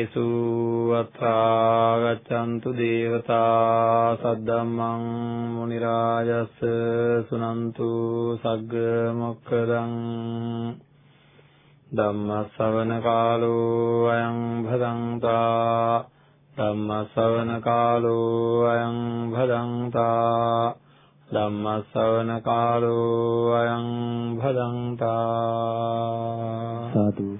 කාලේසු අත්‍රා ගච්ඡන්තු දේවතා සද්දම්මං මුනි රාජස් සුනන්තු සග්ග මොක්කදං ධම්ම ශ්‍රවණ කාලෝ අයං භදංතා ධම්ම ශ්‍රවණ කාලෝ අයං භදංතා ධම්ම ශ්‍රවණ කාලෝ අයං භදංතා සාදු.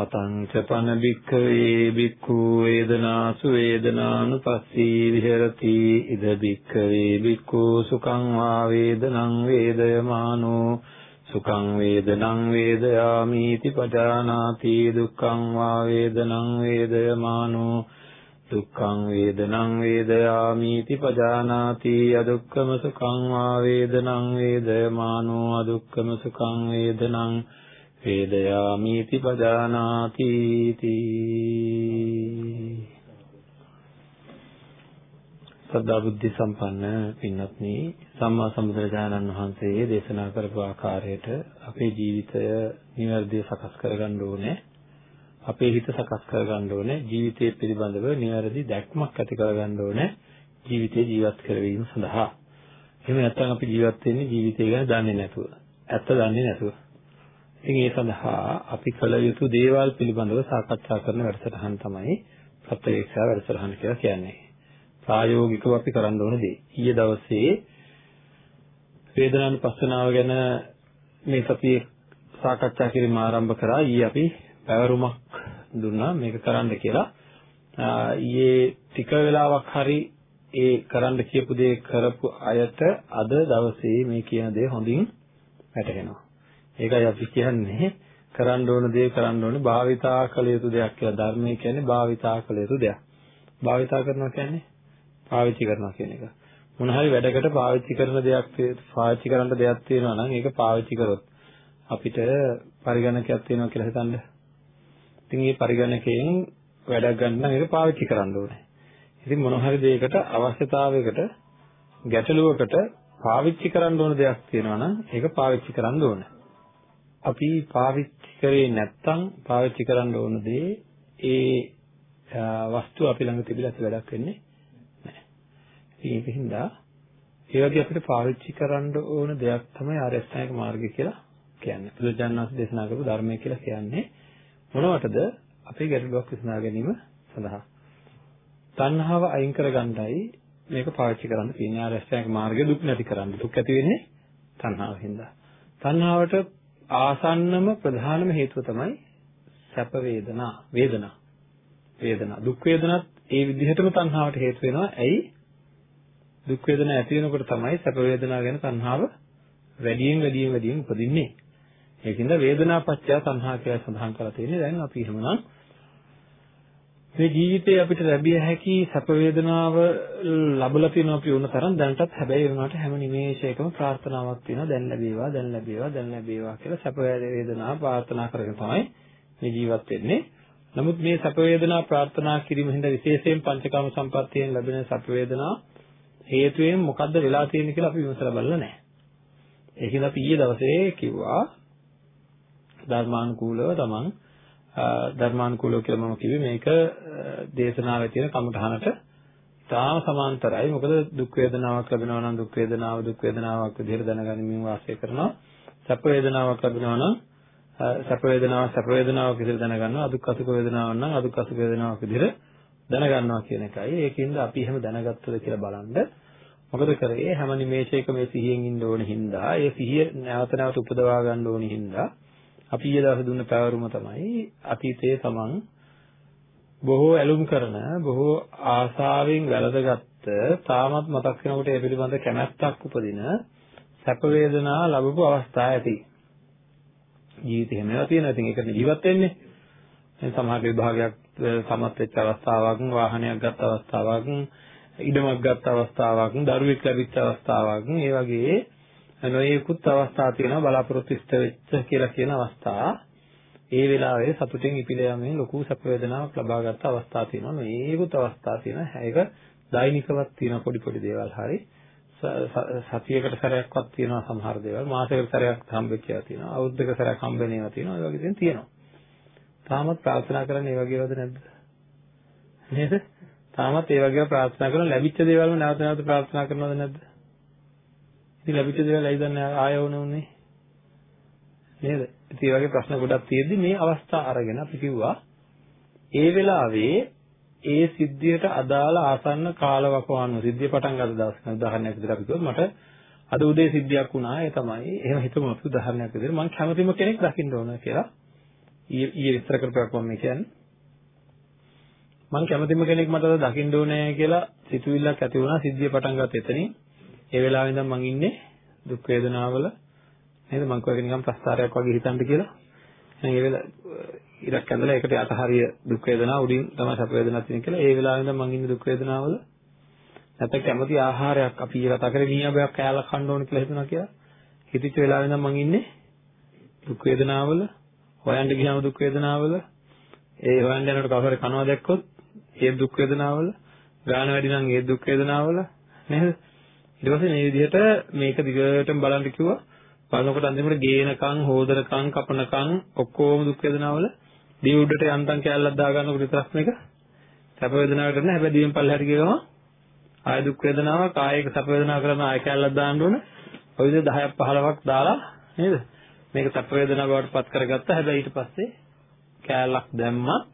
කතං ච පන බික්ඛවේ බික්ඛු වේදනාසු වේදනානුපස්සී විහෙරති. ඉද බික්ඛවේ බික්ඛු සුඛං වා වේදනං වේදයමානෝ. සුඛං වේදනං වේදයාමීති පජානාති. දුක්ඛං වා වේදනං වේදයමානෝ. දුක්ඛං වේදනං වේදයාමීති පජානාති. අදුක්ඛම සුඛං වා වේදනං වේදයමානෝ. අදුක්ඛම සුඛං වේදනං වේදයාමීති පජානාති සද්ධා බුද්ධ සම්පන්න පින්වත්නි සම්මා සම්බුදුරජාණන් වහන්සේ දේශනා කරපු ආකාරයට අපේ ජීවිතය නිවැරදිව සකස් කරගන්න ඕනේ. අපේ හිත සකස් කරගන්න ඕනේ. ජීවිතය පිළිබඳව නිවැරදි දැක්මක් ඇති කරගන්න ඕනේ. ජීවිතේ ජීවත් කරවීම සඳහා. එහෙම නැත්නම් අපි ජීවත් වෙන්නේ ජීවිතය ගැන දන්නේ නැතුව. ඇත්ත දන්නේ නැතුව. ඉතින් ඒ සඳහා අපි කළ යුතු දේවල් පිළිබඳව සාකච්ඡා කරන වැඩසටහන තමයි ප්‍රත්‍යක්ෂා වැඩසටහන කියලා කියන්නේ. ප්‍රායෝගිකව අපි කරන්න ඕන දේ. ඊයේ දවසේ වේදනානුපස්සනාව ගැන මේ සතියේ සාකච්ඡා කිරීම ආරම්භ කරා. ඊයේ අපි පැවරුමක් දුන්නා මේක කරන්න කියලා. ඊයේ ටික වෙලාවක් හරි ඒ කරන්න කියපු දේ කරපු අයට අද දවසේ මේ කියන දේ හොඳින් වැටහෙනවා. ඒකයි අපි කියන්නේ කරන්න ඕන දේ කරන්න ඕනේ භාවිතා කළ යුතු දෙයක් කියලා. ධර්මය කියන්නේ භාවිතා කළ යුතු දෙයක්. භාවිතා කරනවා කියන්නේ පාවිච්චි කරනවා කියන එක. මොන හරි වැඩකට පාවිච්චි කරන දෙයක් පාවිච්චි කරන්න දෙයක් තියෙනවා නම් ඒක පාවිච්චි කරොත් අපිට පරිගණකයක් තියෙනවා කියලා හිතන්න. ඉතින් මේ පරිගණකයෙන් වැඩක් ගන්න නම් ඒක පාවිච්චි කරන්න ඕනේ. ඉතින් මොන හරි දෙයකට අවශ්‍යතාවයකට ගැටලුවකට පාවිච්චි කරන්න ඕන දෙයක් තියෙනවා නම් ඒක පාවිච්චි කරන්න ඕනේ. අපි පාවිච්චි කරේ නැත්නම් පාවිච්චි කරන්න ඕන දේ ඒ වස්තුව අපි ළඟ තිබිලා ඇති වැඩක් වෙන්නේ නැහැ. ඒකින්ද ඒ වගේ අපිට පාවිච්චි කරන්න ඕන දෙයක් තමයි ආරස්ථායක මාර්ගය කියලා කියන්නේ. බුදුජානනාථ දේශනා කරපු ධර්මය කියලා කියන්නේ මොනවටද? අපේ ගැටලුවක් විසඳා ගැනීම සඳහා. තණ්හාව අයින් කරගන්නයි මේක පාවිච්චි කරන්න තියෙන්නේ. ආරස්ථායක මාර්ගය දුක් නැති කරන්න. දුක් ඇති වෙන්නේ තණ්හාවෙන් හින්දා. තණ්හාවට ආසන්නම ප්‍රධානම හේතුව තමයි සැප වේදනා වේදනා. වේදනා. දුක් වේදනත් ඒ විදිහටම තණ්හාවට හේතු වෙනවා. ඇයි? දුක් වේදනා ඇති වෙනකොට තමයි සැප වේදනා ගැන තණ්හාව වැඩියෙන් වැඩියෙන් වැඩියෙන් උපදින්නේ. ඒකින්ද වේදනා පත්‍ය තණ්හා කියලා සඳහන් කරලා තියෙන්නේ. දැන් අපි එහෙමනම් මේ ජීවිතේ අපිට ලැබිය හැකි සැප වේදනාව ලැබලා තියෙනවා අපි වුණ තරම් දැනටත් හැබැයි වුණාට හැම නිමේෂයකම ප්‍රාර්ථනාවක් තියෙනවා දැන් ලැබේවා දැන් ලැබේවා දැන් ලැබේවා කියලා සැප වේදනා ප්‍රාර්ථනා කරගෙන තමයි මේ ජීවත් වෙන්නේ. නමුත් මේ සැප වේදනා ප්‍රාර්ථනා කිරීම හින්දා විශේෂයෙන් පංචකාම සම්පත්තියෙන් ලැබෙන සැප වේදනා හේතුයෙන් මොකද්ද වෙලා තියෙන්නේ කියලා අපි විමසලා බලලා නැහැ. ඒකෙන් අපි ඊයේ දවසේ කිව්වා ධර්මානුකූලව තමන් ධර්මානුකූලව කියලා මම කිව්වේ මේක දේශනාවේ තියෙන කමඨහනට තාම සමාන්තරයි. මොකද දුක් වේදනාවක් ලැබෙනවා නම් දුක් වේදනාව දුක් වේදනාවක් විදිහට දැනගනිමින් වාසය කරනවා. සැප වේදනාවක් ලැබෙනවා නම් සැප වේදනාව සැප වේදනාවක් විදිහට දැනගන්නවා. අදුක් අසුක වේදනාවක් නම් අදුක් අසුක වේදනාවක් විදිහට දැනගන්නවා කියන එකයි. ඒකින්ද අපි එහෙම දැනගත්තද කියලා බලන්න මොකද කරේ හැම නිමේෂයකම මේ සිහියෙන් ඉන්න ඕන හින්දා ඒ සිහිය නැවත නැවත උපදවා ගන්න ඕන හින්දා අපි ඊයේ දවසේ දුන්න පැවරුම තමයි අතීතයේ තමන් බොහෝ ඇලුම් කරන බොහෝ ආසාවෙන් වැළඳගත්ත තාමත් මතක් වෙනකොට ඒ පිළිබඳ කැමැත්තක් උපදින සැප වේදනා ලැබපු අවස්ථා ඇති. ජීවිතේ හැමවා තියෙනවා. ඉතින් ඒකට ජීවත් වෙන්නේ. දැන් සමහර විභාගයක් සමත් වෙච්ච අවස්ථාවක්, වාහනයක් ගත්ත අවස්ථාවක්, ඉඩමක් ගත්ත අවස්ථාවක්, දරුවෙක් ලැබිච්ච අවස්ථාවක්, ඒ වගේ නොයෙකුත් අවස්ථා තියෙනවා බලාපොරොත්තු ඉෂ්ට වෙච්ච කියලා කියන අවස්ථා. ඒ වෙලාවේ සතුටින් ඉපිල යමින් ලොකු සැප වේදනාවක් ලබා ගන්න අවස්ථා තියෙනවා. නොයෙකුත් අවස්ථා තියෙනවා. ඒක දෛනිකවත් තියෙන පොඩි පොඩි දේවල් හරි. සතියකට සැරයක්වත් තියෙනවා සමහර දේවල්. මාසයකට සැරයක් හම්බෙච්ච ඒවා තියෙනවා. අවුරුද්දක සැරයක් හම්බෙන ඒවා තියෙනවා. ඒ වගේ දේවල් තියෙනවා. තාමත් ප්‍රාර්ථනා කරන්නේ ඒ වගේවද නැද්ද? නේද? තාමත් ඒ වගේව ප්‍රාර්ථනා කරන ලැබිච්ච දේවල්ම නැවත නැවත ප්‍රාර්ථනා කරනවද නැද්ද? ඉතින් ලැබිච්ච දේවල් ඇයි දන්නේ ආය වුණුනේ නේද? ඉතින් මේ වගේ ප්‍රශ්න ගොඩක් තියෙද්දි මේ අවස්ථා අරගෙන අපි කිව්වා ඒ වෙලාවේ ඒ සිද්ධියට අදාළ ආසන්න කාලවකවානුව සිද්ධිය පටන් ගන්න දවස් උදාහරණයක් විදිහට අපි කිව්වොත් මට අද උදේ සිද්ධියක් වුණා ඒ තමයි එහෙම හිතමු අපි උදාහරණයක් විදිහට මම කැමතිම කෙනෙක් දකින්න ඕන කියලා. ඊයේ විස්තර කරපුවක් මම කියන්නේ. මම කැමතිම කෙනෙක් මට දකින්න ඕනේ කියලා සිතුවිල්ලක් ඇති වුණා සිද්ධිය පටන් ගත්ත එතනින්. ඒ වෙලාවෙ ඉඳන් මං ඉන්නේ දුක් වේදනාවල. නේද? මං කියවගේ නිකන් ප්‍රස්තාරයක් වගේ හිතන්න කියලා. එහෙනම් ඒ වෙලාව ඉරක් ඇඳලා ඒකට යට හරිය දුක් වේදනා උඩින් තමයි සැප වේදනාවක් තියෙන කියලා. ඒ වෙලාවෙ ඉඳන් මං ඉන්නේ දුක් වේදනාවල. නැත්නම් කැමති ආහාරයක් අපි කතා කරේ මීයාබයක් කෑල්ලක් කන්න ඕන කියලා හිතුණා කියලා. හිතච්ච වෙලාවෙ ඉඳන් මං ඉන්නේ දුක් වේදනාවල. හොයන්න ගියාම දුක් වේදනාවල. ඒ හොයන්න යනකොට කවුරු හරි කනවා දැක්කොත් ඒ දුක් වේදනාවල. ගාන වැඩි නම් ඒ දුක් වේදනාවල. නේද? ඊට පස්සේ මේ විදිහට මේක දිගටම බලන්න කිව්වා. බලනකොට අන්තිමට ගේනකම් හොදනකම් කපනකම් ඔක්කොම දුක් වේදනාවල දිය උඩට යන්තම් කැලලක් දා ගන්නකොට විතරක් මේක සැප වේදනාවකට නෑ හැබැයි දිවෙන් පල්ලෙහාට ගියම ආය දුක් වේදනාවක් ආයෙක සැප වේදනාව කරන ආය කැලලක් දාන්න ඕන. ඔය විදිහ 10ක් 15ක් දාලා නේද? මේක සැප වේදනාව බවට පත් කරගත්තා. හැබැයි ඊට පස්සේ කැලලක් දැම්මත්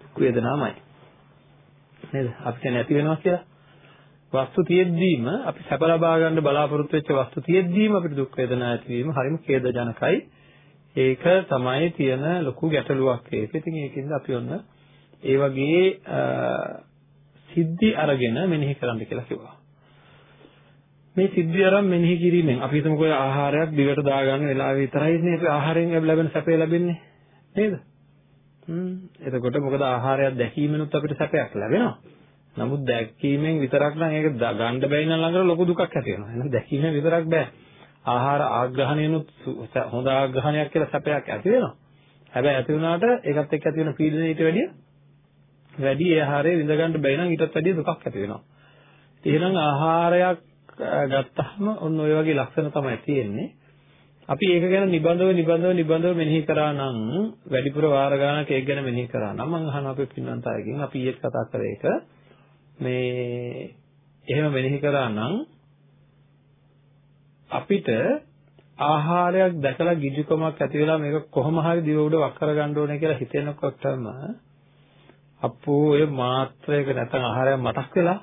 දුක් වේදනාවමයි. නේද? අපිට නැති වෙනවා කියලා. වස්තු තියෙද්දීම අපි සැප ලබා ගන්න බලාපොරොත්තු වෙච්ච වස්තු තියෙද්දීම අපිට දුක් වේදනා ඇතිවීම හරිම ඛේදජනකයි ඒක තමයි තියෙන ලොකු ගැටලුවක් ඒක. ඉතින් ඒකින්ද අපි ඔන්න ඒ වගේ සිද්ධි අරගෙන මෙනෙහි කරන්න කියලා කිව්වා. මේ සිද්ධි අරන් මෙනෙහි කිරීමෙන් අපි හිතමුකෝ ආහාරයක් දිවට දාගන්න වෙලාව විතරයි නේ අපි ආහාරයෙන් ලැබෙන සැපය ලැබෙන්නේ නේද? හ්ම් එතකොට මොකද ආහාරයක් දැකීමෙනුත් අපිට සැපයක් ලැබෙනවා. නමුත් දැකීමෙන් විතරක් නම් ඒක ගන්න බැරි නම් ළඟට ලොකු දුකක් ඇති වෙනවා. එහෙනම් දැකීමෙන් විතරක් බෑ. ආහාර ආග්‍රහණයනොත් හොඳ ආග්‍රහණයක් කියලා සැපයක් ඇති වෙනවා. හැබැයි ඇති වුණාට ඒකත් එක්ක ඇති වෙන පීඩනය ඊට වැඩිය වැඩි ඒ ආහාරය විඳ ගන්න බැරි නම් ඊටත් වැඩිය දුකක් ඇති වෙනවා. එහෙනම් ආහාරයක් ගත්තාම ඔන්න ඔය වගේ ලක්ෂණ තමයි තියෙන්නේ. අපි ඒක ගැන නිබඳව නිබඳව නිබඳව මෙනෙහි කරා නම් වැඩිපුර වාර ගානක් ඒක ගැන මෙනෙහි කරා නම් මම අහනවා අපේ පින්වන්ත අයගෙන් අපි ඊයේ කතා කරේ ඒක මේ එහෙම මෙනෙහි කරා නම් අපිට ආහාරයක් දැකලා ගිජුකමක් ඇති වෙලා මේක කොහොම හරි දිව උඩ වක් කරගන්න ඕනේ කියලා හිතෙනකොටම අපෝ ඔය මාත්‍රයක නැත්නම් ආහාරයක් මතක් වෙලා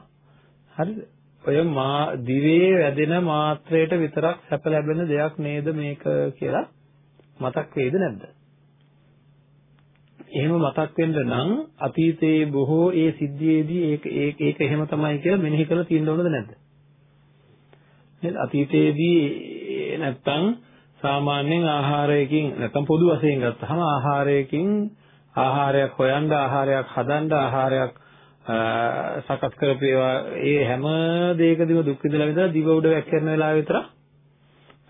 හරිද? ඔය මා දිවේ වැදෙන මාත්‍රයට විතරක් සැප ලැබෙන දෙයක් නේද මේක කියලා මතක් වේද නැද්ද? එහෙම මතක් වෙන්න නම් අතීතයේ බොහෝ ඒ සිද්ධියේදී ඒක ඒක එහෙම තමයි කියලා මෙනෙහි කරලා තියෙන්න ඕනද නැද්ද? නේද? අතීතයේදී නැත්තම් සාමාන්‍යයෙන් ආහාරයකින් නැත්තම් පොදු වශයෙන් ගත්තාම ආහාරයකින් ආහාරයක් හොයන්න ආහාරයක් හදන්න ආහාරයක් සකස් කරපේවා ඒ හැම දෙයකදීම දුක් විඳලා විඳලා දිව උඩ වැක්කෙන වෙලාව විතර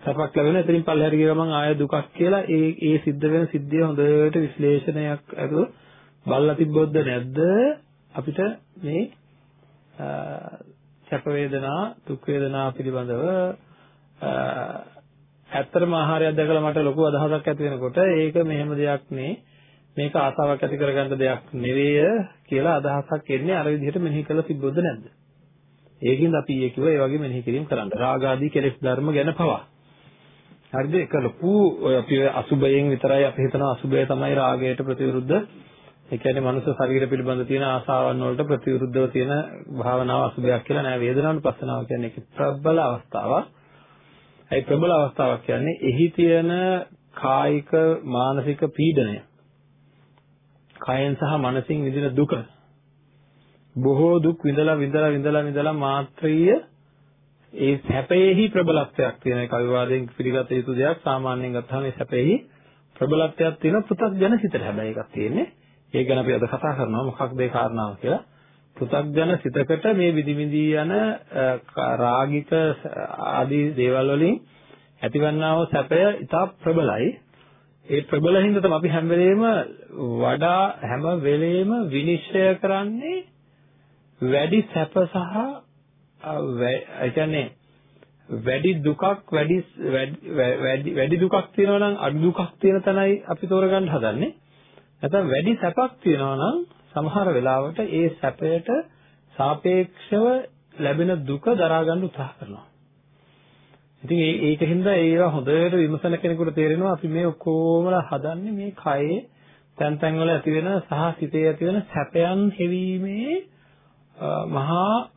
සපක් ලැබෙන එතනින් පල්ලෙහාට ගිය ගමන් ආය දුකක් කියලා ඒ ඒ සිද්ධ වෙන සිද්ධිය හොඳට විශ්ලේෂණයක් අරගෙන බලලා තිබ්බොත්ද නැද්ද අපිට මේ සැප වේදනා දුක් වේදනා පිළිබඳව ඇත්තටම ආහාරයක් දැකලා මට ලොකු අදහසක් ඇති වෙනකොට ඒක මෙහෙම දෙයක් නේ මේක ආසාවක් ඇති කරගන්න දෙයක් නෙවෙයි කියලා අදහසක් එන්නේ අර විදිහට මෙනෙහි කරලා තිබ්බොත් නැද්ද? ඒකින්ද අපි ඊයේ කිව්වා ඒ වගේ මෙනෙහි කිරීම කරන්න. රාග ආදී කෙලෙස් ධර්ම ගැන පවා. හරිද? ඒක ලොකු ඔය අපි අසුබයෙන් විතරයි අපි හිතනවා අසුබය තමයි රාගයට ප්‍රතිවිරුද්ධ ඒ කියන්නේ මනුස්ස ශරීර පිළිබඳ තියෙන ආසාවන් වලට ප්‍රතිවිරුද්ධව තියෙන භාවනාව අසුබයක් කියලා නෑ වේදනානුපස්සනාව කියන්නේ ඒක ප්‍රබල අවස්ථාවක්. ඒ ප්‍රබල අවස්ථාවක් කියන්නේ එහි තියෙන කායික මානසික පීඩනය. කයෙන් සහ මනසින් විඳින දුක. බොහෝ දුක් විඳලා විඳලා විඳලා විඳලා මාත්‍රීය ඒ සැපයේහි ප්‍රබලත්වයක් තියෙන එක අවිවාදයෙන් පිළිගත යුතු දෙයක් සාමාන්‍යයෙන් ගත්තාම මේ සැපයේහි ප්‍රබලත්වයක් තියෙන පෘථග්ජන සිතට හැබැයි එකක් තියෙන්නේ ඒ ගැන අපි අද කතා කරනවා මොකක්ද ඒ කාරණාව කියලා. පෘථග්ජන සිතකට මේ විදිවිදී යන රාගික ආදී දේවල් වලින් ඇතිවන්නා වූ සැපය ඉතා ප්‍රබලයි. ඒ ප්‍රබල හින්දා තමයි අපි හැම වෙලේම වඩා හැම වෙලේම විනිශ්චය කරන්නේ වැඩි සැප සහ ඒ කියන්නේ වැඩි දුකක් වැඩි වැඩි දුකක් තියෙනවා නම් අඩු දුකක් තියෙන තැනයි අපි තෝරගන්න හදන්නේ. නැත්නම් වැඩි සැපක් තියෙනවා නම් සමහර වෙලාවට ඒ සැපයට සාපේක්ෂව ලැබෙන දුක දරා ගන්න උත්සාහ කරනවා. ඉතින් ඒ ඒකින්ද ඒවා හොඳට විමසන කෙනෙකුට තේරෙනවා අපි මේ ඔක්කොමලා හදන්නේ මේ කයේ තැන් තැන් වල ඇති වෙන සහ සිතේ ඇති වෙන සැපයන් හෙවීමේ මහා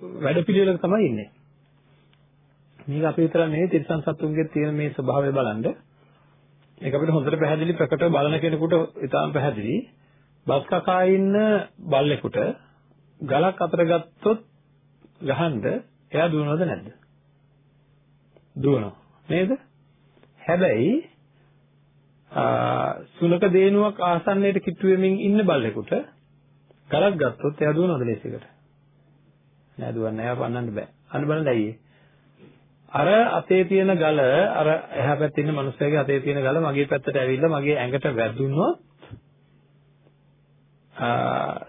වැඩපිළිවෙලක තමයි ඉන්නේ. මේක අපි විතර නෙවෙයි තිරිසන් සත්තුන්ගේ තියෙන මේ ස්වභාවය බලන්න. මේක අපිට හොඳට පැහැදිලි ප්‍රකටව බලන කෙනෙකුට ඉතාම පැහැදිලි. බස් කකා ඉන්න බල්ලෙකුට ගලක් අතර ගත්තොත් ගහන්න එයා දුවනවද නැද්ද? දුවනවා. නේද? හැබැයි සුනක දේනුවක් ආසන්නයට කිට්ටු වෙමින් ඉන්න බල්ලෙකුට ගලක් ගත්තොත් එයා දුවනවද ලේසියකට? නෑ දුවන්නේ නෑ පන්නන්න බෑ. අන්න බලන්න ඇයි අර අතේ තියෙන ගල අර එහා පැත්තේ ඉන්න මිනිස්සයාගේ අතේ තියෙන ගල මගේ පැත්තට ඇවිල්ලා මගේ ඇඟට වැදුනොත්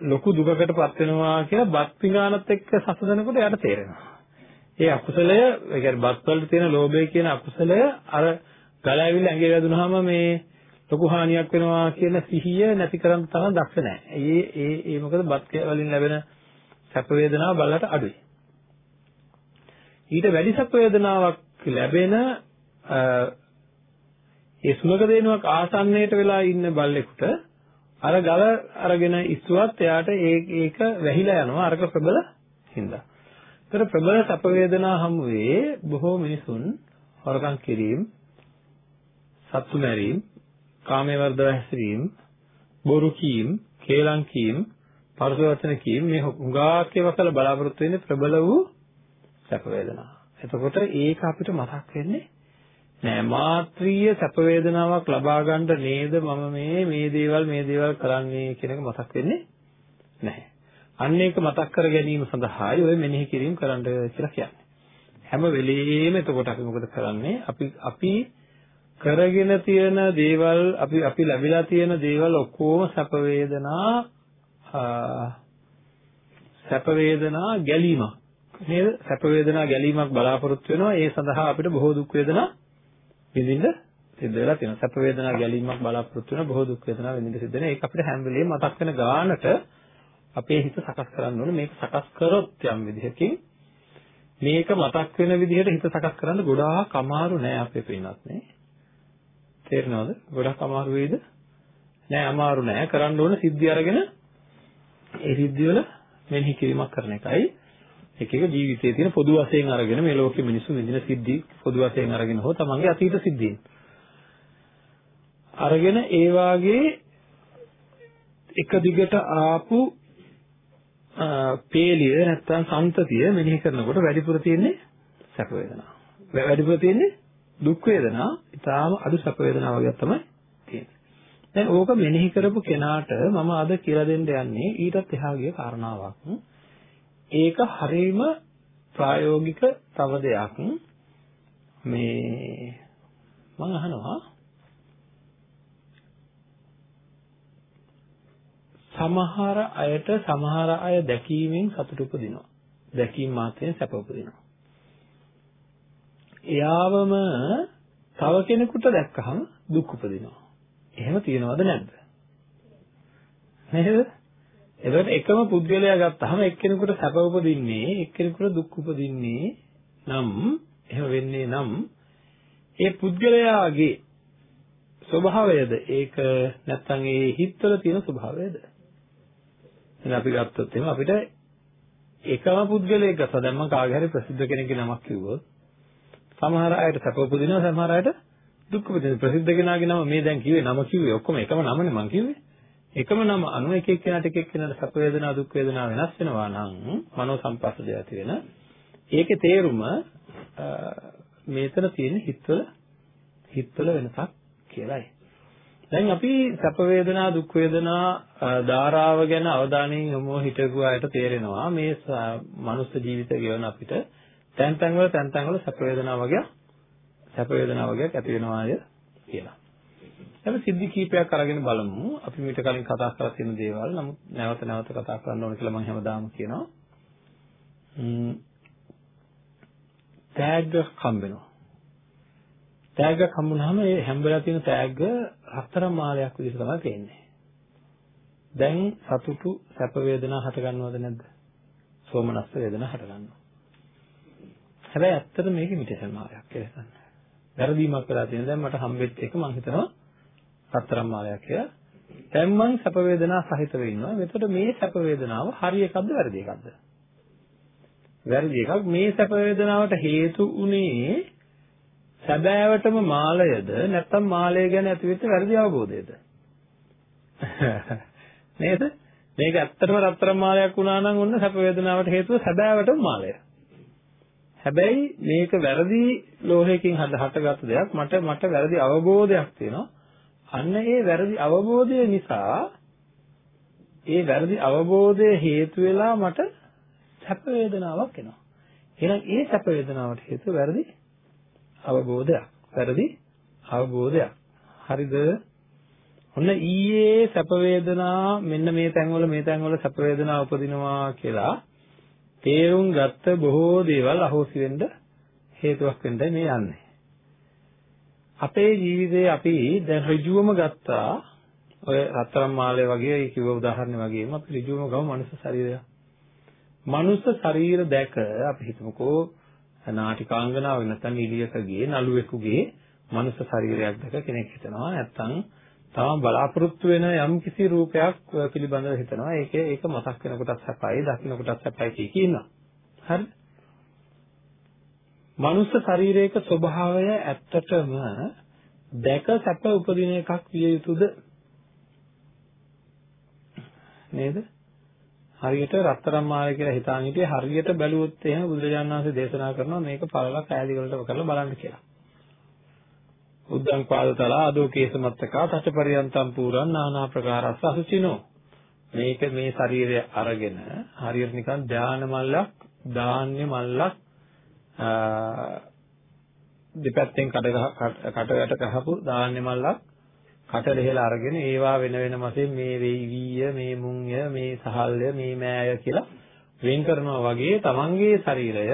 ලොකු දුකකටපත් වෙනවා කියලා බත් පිඟානත් එක්ක සසදනකොට එයාට තේරෙනවා. ඒ අකුසලය, ඒ කියන්නේ බත් වල තියෙන ලෝභය කියන අකුසලය අර ගල ඇවිල්ලා ඇඟේ වැදුනහම මේ ලොකු හානියක් වෙනවා කියන සිහිය නැති කරන් තරම් දක්ෂ නැහැ. ඒ ඒ ඒ මොකද බත් වලින් ලැබෙන සැප වේදනාව බලලට අඩුයි. ඊට වැඩි සැප වේදනාවක් ලැබෙන ඒ සුලක දේනුවක් ආසන්නයට වෙලා ඉන්න බල්ලෙකුට අර ගල අරගෙන ඉස්සුවත් එයාට ඒක වැහිලා යනවා අරක ප්‍රබල හින්දා. ඒතර ප්‍රබල සැප වේදනා හමුවේ බොහෝ මිනිසුන් හොරකම් කිරීම, සත්තු මැරීම, කාමයේ වර්ධව හැසිරීම, බොරු කීම්, කේලම් කීම්, පරස වචන කීම් මේ හුඟාක් ඒවා කළ බලාපොරොත්තු වෙන්නේ ප්‍රබල වූ සැප වේදනා. එතකොට ඒක අපිට මතක් වෙන්නේ නෑ මාත්‍රීය සැප වේදනාවක් ලබා ගන්න නේද මම මේ මේ දේවල් මේ දේවල් කරන්නේ කියන එක මතක් වෙන්නේ නැහැ. අන්න ඒක මතක් කර ගැනීම සඳහායි ඔය මෙනෙහි කිරීම කරන්න කියලා කියන්නේ. හැම වෙලෙම එතකොට අපි මොකද කරන්නේ? අපි අපි කරගෙන තියෙන දේවල් අපි අපි ලැබිලා තියෙන දේවල් ඔක්කොම සැප වේදනා සැප වේදනා ගැලීමක් නේද? සැප වේදනා ගැලීමක් බලාපොරොත්තු වෙනවා. ඒ සඳහා අපිට බොහෝ දුක් වේදනා විඳින්න සිද්ධ වෙලා තියෙනවා. සැප වේදනා ගැලීමක් බලාපොරොත්තු වෙනවා. බොහෝ දුක් වේදනා විඳින්න සිද්ධ වෙනවා. ඒක අපිට හැම වෙලේම මතක් වෙන ගානට අපේ හිත සකස් කරන්න ඕනේ. මේක සකස් කරොත් යම් විදිහකින් මේක මතක් වෙන විදිහට හිත සකස් කරන්න ගොඩාක් අමාරු නෑ අපේ පින්නත් නේ. තේරෙනවද? ගොඩක් අමාරු වෙයිද? නෑ අමාරු නෑ. කරන්න ඕන සිද්ධි අරගෙන ඒ සිද්ධි වල මෙනෙහි කිරීමක් කරන එකයි. එක එක ජීවිතයේ තියෙන පොදු වශයෙන් අරගෙන මේ ලෝකෙ මිනිස්සු විඳින සිද්ධි පොදු වශයෙන් අරගෙන හෝ තමන්ගේ අතීත සිද්ධීන් අරගෙන ඒ වාගේ එක දිගට ආපු පේලිය නැත්තම් සම්තතිය මෙනෙහි කරනකොට වැඩිපුර තියෙන්නේ සැප වේදනා. වැඩිපුර තියෙන්නේ දුක් වේදනා, ඊටාම අඩු සැප වේදනා වගේ තමයි තියෙන්නේ. දැන් ඕක මෙනෙහි කරපු කෙනාට මම අද කියලා දෙන්න යන්නේ ඊටත් එහා ගිය කාරණාවක්. ඒක හරීම ප්‍රායෝගික තව දෙයක්. මේ මම අහනවා. සමහර අයට සමහර අය දැකීමෙන් සතුට උපදිනවා. දැකීම මාත්‍රයෙන් සැප උපදිනවා. එයාවම තව කෙනෙකුට දැක්කහම දුක් උපදිනවා. එහෙම තියනවද නැද්ද? නේද? එතකොට එකම පුද්ගලයා ගත්තාම එක්කෙනෙකුට සැප උපදින්නේ එක්කෙනෙකුට දුක් උපදින්නේ නම් එහෙම වෙන්නේ නම් ඒ පුද්ගලයාගේ ස්වභාවයද? ඒක නැත්නම් ඒ හිතවල තියෙන ස්වභාවයද? එහෙනම් අපි ගත්තොත් එහෙනම් අපිට එකම පුද්ගලයෙක් ගත්තා. දැන් මම කාගේ හරි ප්‍රසිද්ධ කෙනෙක්ගේ නමක් කිව්වොත් සමහර අයට සැප උපදිනවා සමහර අයට දුක් උපදිනවා ප්‍රසිද්ධ කෙනාගේ නම මේ දැන් කිව්වේ නම කිව්වේ ඔක්කොම එකම නමනේ මම කිව්වේ එකම නම අනු එක එක්කෙනාට එක එක්කෙනාට සැප වේදනා දුක් වේදනා වෙනස් වෙනවා නම් මනෝ සංපස්සජය ඇති වෙන ඒකේ තේරුම මේතන තියෙන හිතවල හිතවල වෙනසක් කියලායි. දැන් අපි සැප වේදනා දුක් වේදනා ධාරාව ගැන අවධානයෙන් යොමු හිටපු අයට තේරෙනවා මේ මනුස්ස ජීවිතය ගෙවන අපිට තැන් තැන් වල තැන් තැන් වල සැප වේදනා වගේ සැප වේදනා වගේක් ඇති වෙනවාය කියලා. අපි සිද්ධි කීපයක් අරගෙන බලමු. අපි මීට කලින් කතා කරලා තියෙන දේවල් නමුත් නැවත නැවත කතා කරන්න ඕන කියලා මම හැමදාම කියනවා. තෑග්ග හම්බෙනවා. තෑග්ගක් හම්බුනහම ඒ හැම්බෙලා තියෙන තෑග්ග රත්තරන් මාලයක් විදිහට තමයි පේන්නේ. දැන් සතුටු සැප වේදනා හට ගන්නවද නැද්ද? සෝමනස්ස වේදනා හට ගන්නවා. හැබැයි ඇත්තට මේක මිටසල් මාලයක් කියලා හිතන්න. වැරදීමක් වෙලා තියෙන දැන් මට හම්බෙච්ච එක මම හිතනවා රත්තරන් මාලයක් කියලා. දැන් මං සැප වේදනා සහිතව ඉන්නවා. එතකොට මේ සැප වේදනාව හරි එකක්ද වැරදි එකක්ද? වැරදි එකක්. මේ සැප වේදනාවට හේතු උනේ සැබෑවටම මාලයද නැත්නම් මාලය ගැන ඇතිවෙච්ච වැරදි අවබෝධයද? නේද? මේක ඇත්තටම රත්තරන් මාලයක් වුණා නම් ඔන්න සැප වේදනාවට හේතුව සැබෑවටම මාලය. හැබැයි මේක වැරදි ලෝහයකින් හටගත්තු දෙයක් මට මට වැරදි අවබෝධයක් තියෙනවා. අන්න ඒ වැරදි අවබෝධය නිසා ඒ වැරදි අවබෝධය හේතු වෙලා මට සැප වේදනාවක් එනවා. එහෙනම් ඒ සැප වේදනාවට හේතුව වැරදි අවබෝධයක්. වැරදි අවබෝධයක්. හරිද? ඔන්න ඊයේ සැප වේදනා මෙන්න මේ තැන්වල මේ තැන්වල සැප වේදනා උපදිනවා කියලා තේරුම් ගත්ත බොහෝ දේවල් අහෝසි වෙන්න හේතුවක් වෙන්නයි මේ යන්නේ. අපේ ජීවිතේ අපි දැන් ඍජුවම ගත්තා ඔය රත්තරන් මාලය වගේ ඒ කිව්ව උදාහරණ වගේම අපි ඍජුවම ගමු මනුස්ස ශරීරය. මනුස්ස ශරීර දැක අපි හිතමුකෝ නාටිකාංගනාවක් නැත්නම් නිලියකගේ නළුවෙකුගේ මනුස්ස ශරීරයක් දැක කෙනෙක් හිතනවා නැත්නම් තම බලාපොරොත්තු වෙන යම් කිසි රූපයක් පිළිබඳව හිතනවා. ඒක ඒක මතක් වෙනකොටත් සැපයි දකින්න කොටත් සැපයි කිය කියනවා. හරි? මනුස්ස ශරීරයක ස්වභාවය ඇත්තටම දැක සැප උපදින එකක් විය යුතුද? නේද? හරියට රත්තරන් මාලය කියලා හිතාන් හිටියේ හරියට බැලුවොත් එහෙම බුදුරජාණන් වහන්සේ දේශනා කරනවා මේක පළල කෑලි වලට කරලා බලන්න කියලා. උද්දං පාදතල ආදෝ කේසමත්තකා තචපරියන්තම් පුරන් නානා ප්‍රකාරස්ස අසුචිනෝ. මේක මේ ශරීරය අරගෙන හරියට නිකන් ධාන මල්ලක් ධාන්‍ය මල්ලක් දෙපැත්තෙන් කඩ කටයට ගහපු ධාන්‍ය මල්ලක් කට ලෙහෙලා අරගෙන ඒවා වෙන වෙන වශයෙන් මේ වෙයිවිය මේ මුංය මේ සහල්ය මේ මෑය කියලා වෙන් කරනවා වගේ තමන්ගේ ශරීරය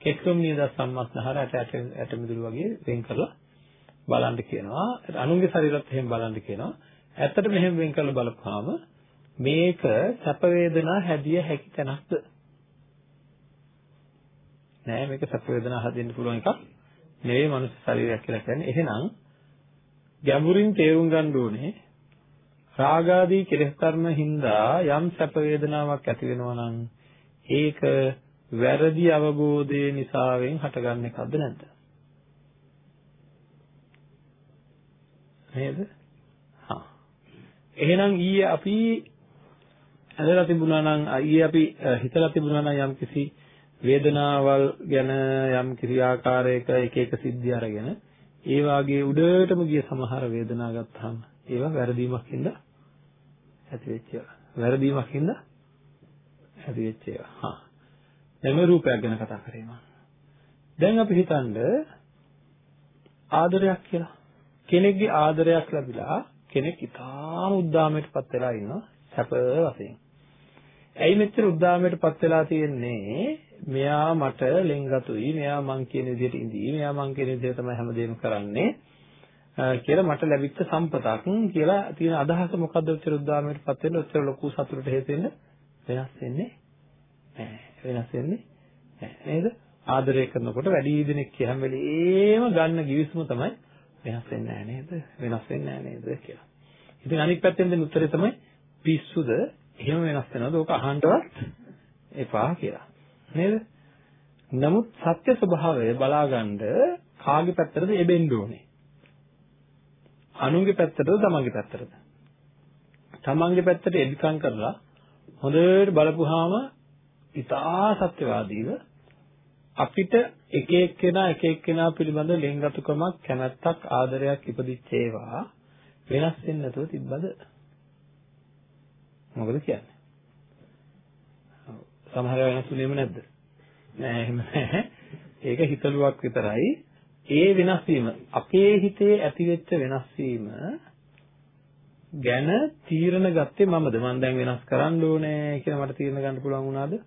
කෙක්කුම් නියද සම්මස්නහර ඇට ඇට මිදුළු වගේ වෙන් කරලා බලන්න කියනවා. අනුන්ගේ ශරීරත් එහෙම බලන්න කියනවා. ඇත්තට මෙහෙම වෙන් කරලා බලපුවාම මේක සැප වේදනා හැදිය හැකි තැනක්ද? නෑ මේක සැප වේදනා හදින්න පුළුවන් එකක් නෙවෙයි මනුස්ස ශරීරයක් කියලා කියන්නේ. එහෙනම් ගැඹුරින් තේරුම් ගන්න ඕනේ රාගාදී කෙලෙස් කර්ම හින්දා යම් සැප වේදනාවක් ඇති වෙනවා නම් ඒක වැරදි අවබෝධය නිසාවෙන් හටගන්න එකක්ද නැද්ද? නේද? හා. එහෙනම් ඊයේ අපි ඇදලා තිබුණා නම් ඊයේ අපි හිතලා තිබුණා නම් යම් කිසි වේදනාවල් ගැන යම් කිසි ආකාරයක එක එක සිද්ධි අරගෙන ඒ වාගේ උඩටම ගිය සමහර වේදනා ගත්තාම ඒවා වැරදීමක් හින්දා ඇති වෙච්ච ඒවා. වැරදීමක් හින්දා ඇති වෙච්ච ඒවා. හා. දැන් රූපයක් ගැන කතා කරේ මම. දැන් අපි හිතන්න ආදරයක් කියලා. කෙනෙක්ගේ ආදරයක් ලැබිලා කෙනෙක් ඉතාම උද්දාමයටපත් වෙලා ඉන්නවා සැප වශයෙන්. ඇයි මෙච්චර උද්දාමයටපත් වෙලා තියෙන්නේ? මෙයා මට ලෙන්ගතුයි, මෙයා මං කියන විදිහට ඉඳී, මෙයා මං කියන විදිහට තමයි හැමදේම කරන්නේ කියලා මට ලැබිච්ච සම්පතක් කියලා තියෙන අදහස මොකද්ද උච්චර උද්දාමයටපත් වෙන්න උච්චර ලොකු සතුටට හේතු වෙන්න වෙනස් වෙන්නේ නැහැ. වෙනස් වෙන්නේ නැහැ නේද? ආදරය කරනකොට වැඩි දිනෙක හැම වෙලේම ගන්න givisම තමයි වෙනස් වෙන්නේ නැහැ නේද? වෙනස් වෙන්නේ නැහැ නේද කියලා. ඉතින් අනිත් පැත්තෙන් දෙන උත්තරේ තමයි පිස්සුද? එහෙම වෙනස් වෙනවද? ඕක අහන්නවත් එපා කියලා. නේද? නමුත් සත්‍ය ස්වභාවය බලාගන්න කාගේ පැත්තටද එබෙන්න ඕනේ? අනුන්ගේ පැත්තටද තමන්ගේ පැත්තටද? තමන්ගේ පැත්තට එඩිකම් කරලා හොඳට බලපුවාම ඉතා සත්‍යවාදීව අපිට එක එක්කෙනා එක එක්කෙනා පිළිබඳ ලෙන්ගතුකමක් කැමැත්තක් ආදරයක් ඉපදිච්ච ඒවා වෙනස් වෙන්නේ නැතුව තිබ්බද? මොකද කියන්නේ? සමහර වෙනස් වුනේම නැද්ද? නෑ එහෙම නෑ. ඒක හිතලුවක් විතරයි. ඒ වෙනස් වීම අපේ හිතේ ඇතිවෙච්ච වෙනස් වීම ගැන තීරණ ගත්තේ මමද? මම දැන් වෙනස් කරන්න ඕනේ කියලා මට තීරණ ගන්න පුළුවන් වුණාද?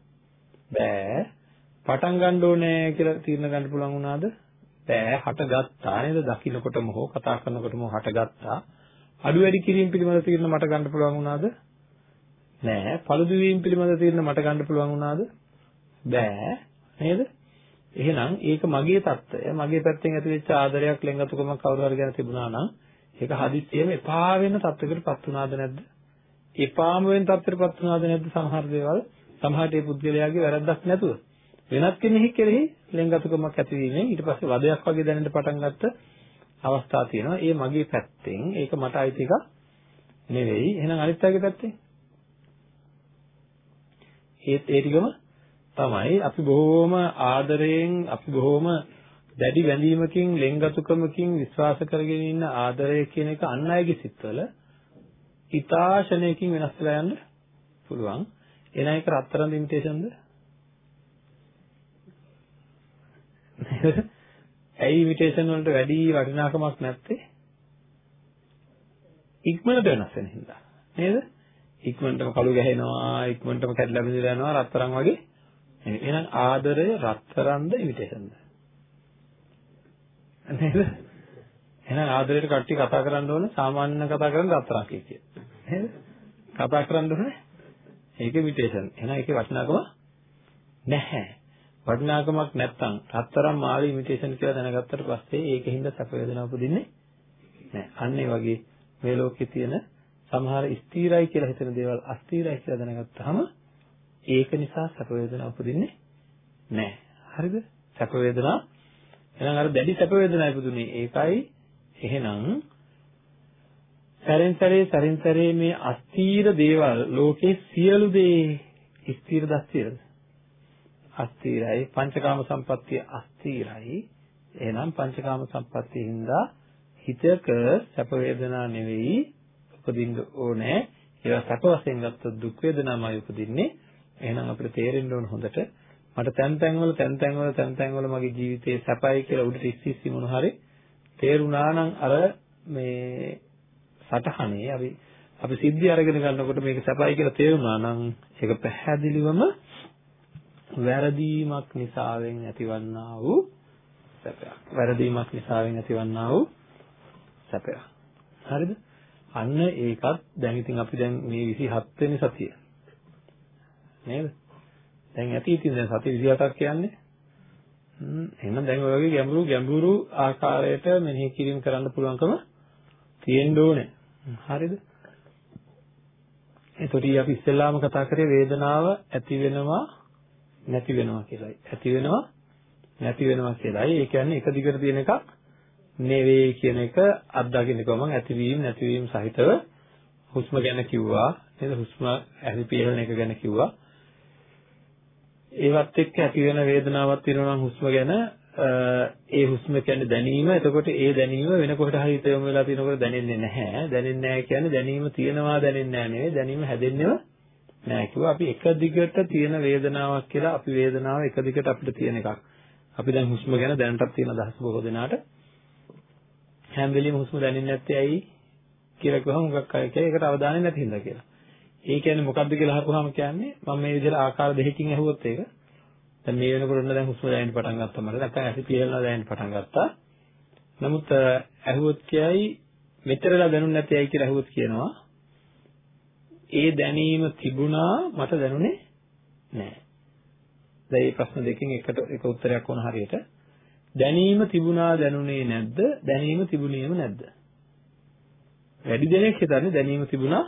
බෑ. පටන් ගන්න ඕනේ කියලා තීරණ ගන්න පුළුවන් වුණාද? බෑ හටගත්තා නේද? දකින්නකොටම හෝ කතා කරනකොටම හටගත්තා. අඩු වැඩි කිරීම පිළිබඳ තීරණ මට ගන්න පුළුවන් වුණාද? නෑ. පළුදු වීම පිළිබඳ තීරණ මට ගන්න පුළුවන් වුණාද? බෑ නේද? එහෙනම් ඒක මගේ தত্ত্বය මගේ පැත්තෙන් ඇතිවෙච්ච ආදරයක් ලෙන්ගතුකමක් කවුරු හරි ගැන තිබුණා නම් ඒක හදිස්සියෙම එපා වෙන தত্ত্বයකටපත් වුණාද නැද්ද? එපාම වෙන தত্ত্বයකටපත් වුණාද නැද්ද? සමහර දේවල් සමහර ඒ පුද්ගලයාගේ වැරද්දක් නැතුව වෙනත් කෙනෙක් කෙරෙහි ලෙන්ගතුකමක් ඇතිවීමෙන් ඊට පස්සේ වදයක් වගේ දැනෙන්න පටන් ගත්ත අවස්ථා තියෙනවා. ඒ මගේ පැත්තෙන් ඒක මට අයිති එකක් නෙවෙයි. එහෙනම් අනිත් අයගේ පැත්තෙන් ඒත් ඒ ටිකම තමයි අපි බොහොම ආදරයෙන් අපි බොහොම දැඩි බැඳීමකින් ලෙන්ගතුකමකින් විශ්වාස කරගෙන ඉන්න ආදරය කියන එක අන් අයගේ සිත්වල ඊතාශනයකින් වෙනස් වෙලා යන්න පුළුවන්. එන එක රත්තරන් ඉමිටේෂන්ද? ඇයි ඉමිටේෂන් වලට වැඩි වටිනාකමක් නැත්තේ? ඉක්මනට වෙනස් වෙන හින්දා. නේද? ඉක්මනටම කළු ගැහෙනවා, ඉක්මනටම කැඩලා බිඳලා යනවා රත්තරන් වගේ. එහෙනම් ආදරය රත්තරන්ද ඉමිටේෂන්ද? නේද? එහෙනම් ආදරයට කට්ටිය කතා කරන්න ඕන සාමාන්‍ය කතා කරන රත්තරන් කිය කිය. නේද? කතා කරන්න ඕනේ ඒක ඉමිටේෂන්. එහෙනම් ඒකේ වටිනාකම නැහැ. වටිනාකමක් නැත්තම් රත්තරන් මාළි ඉමිටේෂන් කියලා දැනගත්තට පස්සේ ඒකෙන්ද සැප වේදනාව උපදින්නේ නැහැ. අන්න ඒ වගේ මේ ලෝකේ තියෙන සමහර ස්ථිරයි කියලා හිතන දේවල් අස්ථිරයි කියලා දැනගත්තාම ඒක නිසා සැප වේදනා උපදින්නේ නැහැ. හරිද? සැප වේදනා එහෙනම් අර දැඩි සැප වේදනා ඉපදුනේ ඒකයි එහෙනම් සැරෙන් සැරේ සැරෙන් සැරේ මේ අස්ථීර දේවල් ලෝකේ සියලු දේ ස්ථීරද අස්ථීරද? අස්ථීරයි. පංචකාම සම්පත්තිය අස්ථීරයි. එහෙනම් පංචකාම සම්පත්තියින්ද හිතක සැප වේදනා නෙවෙයි උපදින්න ඕනේ. ඒවා සැප වශයෙන් ගත්තොත් දුක් වේදනාමයි උපදින්නේ. එහෙනම් අපිට තේරෙන්න ඕන හොඳට මට තැන් තැන් වල තැන් තැන් වල තැන් තැන් වල මගේ ජීවිතේ සැපයි කියලා උඩට ඉස්සි ඉස්සි මොන හරි තේරුණා නම් අර මේ සටහනේ අපි අපි සිද්ධි අරගෙන ගන්නකොට මේක සැපයි කියලා තේරුණා නම් ඒක පැහැදිලිවම වැරදීමක් නිසාවෙන් ඇතිවන්නා වූ සැපයක්. වැරදීමක් නිසාවෙන් ඇතිවන්නා වූ සැපයක්. හරිද? අන්න ඒකත් දැන් ඉතින් අපි දැන් මේ 27 වෙනි සතිය. නේද? දැන් ඇති ඉතින් දැන් සති 28ක් කියන්නේ. හ්ම් එහෙනම් දැන් ඔය වගේ ගැඹුරු ගැඹුරු ආකාරයට මෙනෙහි කිරීම කරන්න පුළුවන්කම තියෙන්න ඕනේ. හරිද? එතකොට අපි ඉස්සෙල්ලාම කතා කරේ වේදනාව ඇති වෙනවා නැති වෙනවා කියලායි. ඇති වෙනවා නැති වෙනවා කියලායි. ඒ කියන්නේ එක දිගට තියෙන එකක් නෙවෙයි කියන එක අත්දකින්න ගමන් ඇතිවීම නැතිවීම සහිතව හුස්ම ගැන කිව්වා. නේද? හුස්ම ඇහි පියහන එක ගැන කිව්වා. ඒවත් එක්ක ඇති වෙන වේදනාවක් තියෙනවා නම් හුස්ම ගැන ඒ හුස්ම කියන්නේ දැනීම. එතකොට ඒ දැනීම වෙන කොහට හරි හිත යොමු වෙලා තියෙනකොට දැනෙන්නේ නැහැ. දැනෙන්නේ නැහැ කියන්නේ දැනීම තියෙනවා දැනෙන්නේ නැහැ නෙවෙයි. දැනීම හැදෙන්නේම නැහැ කිව්වා. අපි එක දිගට තියෙන වේදනාවක් කියලා අපි වේදනාව එක දිගට අපිට තියෙන එකක්. අපි දැන් හුස්ම ගැන දැනටත් තියෙන අදහස් බොහෝ දෙනාට හැම වෙලෙම හුස්ම දැනෙන්නේ නැත්තේ ඇයි කියලා කිව්වම මොකක් අය කියලා ඒකට අවධානය නැති හින්දා කියලා. ඒ කියන්නේ මොකද්ද කියලා අහපුවාම කියන්නේ මම මේ විදිහට ආකාර දෙකකින් ඇහුවොත් ඒක දැන් මේ වෙනකොට දැන් හුස්ම දැනෙන්න පටන් ගත්තා මට නැත්නම් ඇසි පියලා දැනෙන්න පටන් ගත්තා නමුත් ඇහුවොත් කියයි මෙතරලා දැනුන්නේ නැති ඇයි කියලා ඇහුවොත් කියනවා ඒ දැනීම තිබුණා මට දැනුනේ නැහැ දැන් මේ ප්‍රශ්න දෙකෙන් එකට එක උත්තරයක් වුණ හරියට දැනීම තිබුණා දැනුනේ නැද්ද දැනීම තිබුණේම නැද්ද වැඩි දෙනෙක් හිතන්නේ දැනීම තිබුණා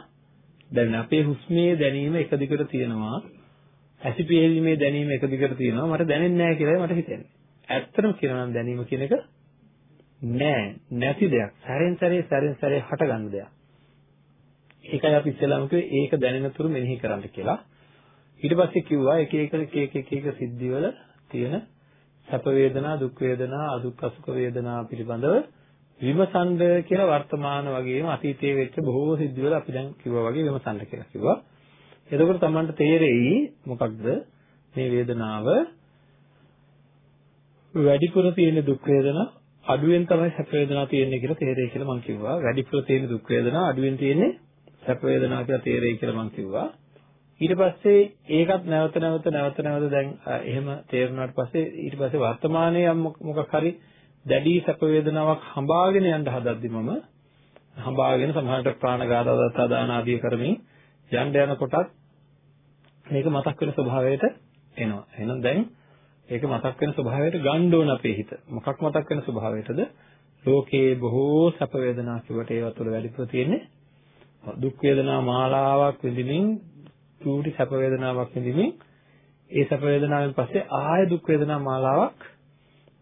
දැන් අපේ හුස්මේ දැනීම එක දිගට තියෙනවා. ඇසිපියීමේ දැනීම එක දිගට තියෙනවා. මට දැනෙන්නේ නැහැ කියලා මට හිතෙන්නේ. ඇත්තටම කියනවා නම් දැනීම කියන එක නෑ නැති දෙයක්. සැරෙන් සැරේ සැරෙන් සැරේ හටගන්න දෙයක්. ඒකයි අපි ඉස්සෙල්ලාම කිව්වේ ඒක දැනෙන තුරු මෙනෙහි කරන්න කියලා. ඊට පස්සේ කිව්වා එක එක එක එක එක සිද්ධිවල තියෙන සැප වේදනා දුක් වේදනා අදුක් අසුඛ වේදනා පිළිබඳව විමසන්න කියලා වර්තමාන වගේම අතීතයේ වෙච්ච බොහෝ සිද්ධිවල අපි දැන් කිව්වා වගේ විමසන්න කියලා කිව්වා. එතකොට Tamanට තේරෙයි මොකක්ද මේ වේදනාව වැඩිපුර තියෙන දුක් වේදනා අඩුවෙන් තමයි සැප වේදනා තියෙන්නේ කියලා තේරෙයි කියලා මම කිව්වා. වැඩිපුර තියෙන දුක් වේදනා අඩුවෙන් තියෙන්නේ සැප වේදනා කියලා තේරෙයි කියලා මම කිව්වා. ඊට පස්සේ ඒකත් නැවත නැවත නැවත නැවත දැන් එහෙම තේරුණාට පස්සේ ඊට පස්සේ වර්තමානයේ මොකක් හරි දැඩි සැප වේදනාවක් හඹාගෙන යන්න හදද්දි මම හඹාගෙන සමහරට ප්‍රාණඝාත දත්තාදාන ආදී කරමින් යන්න යනකොටත් මේක මතක් වෙන ස්වභාවයට එනවා. එහෙනම් දැන් ඒක මතක් වෙන ස්වභාවයට ගන්න ඕන අපේ හිත. මොකක් මතක් වෙන ස්වභාවයටද? ලෝකේ බොහෝ සැප වේදනා කියවට ඒවා තුළ වැඩිපුර තියෙන්නේ දුක් වේදනා මාලාවක් විඳින්මින් චූටි සැප වේදනාවක් විඳින්මින් ඒ සැප වේදනාවෙන් පස්සේ ආය දුක් වේදනා මාලාවක්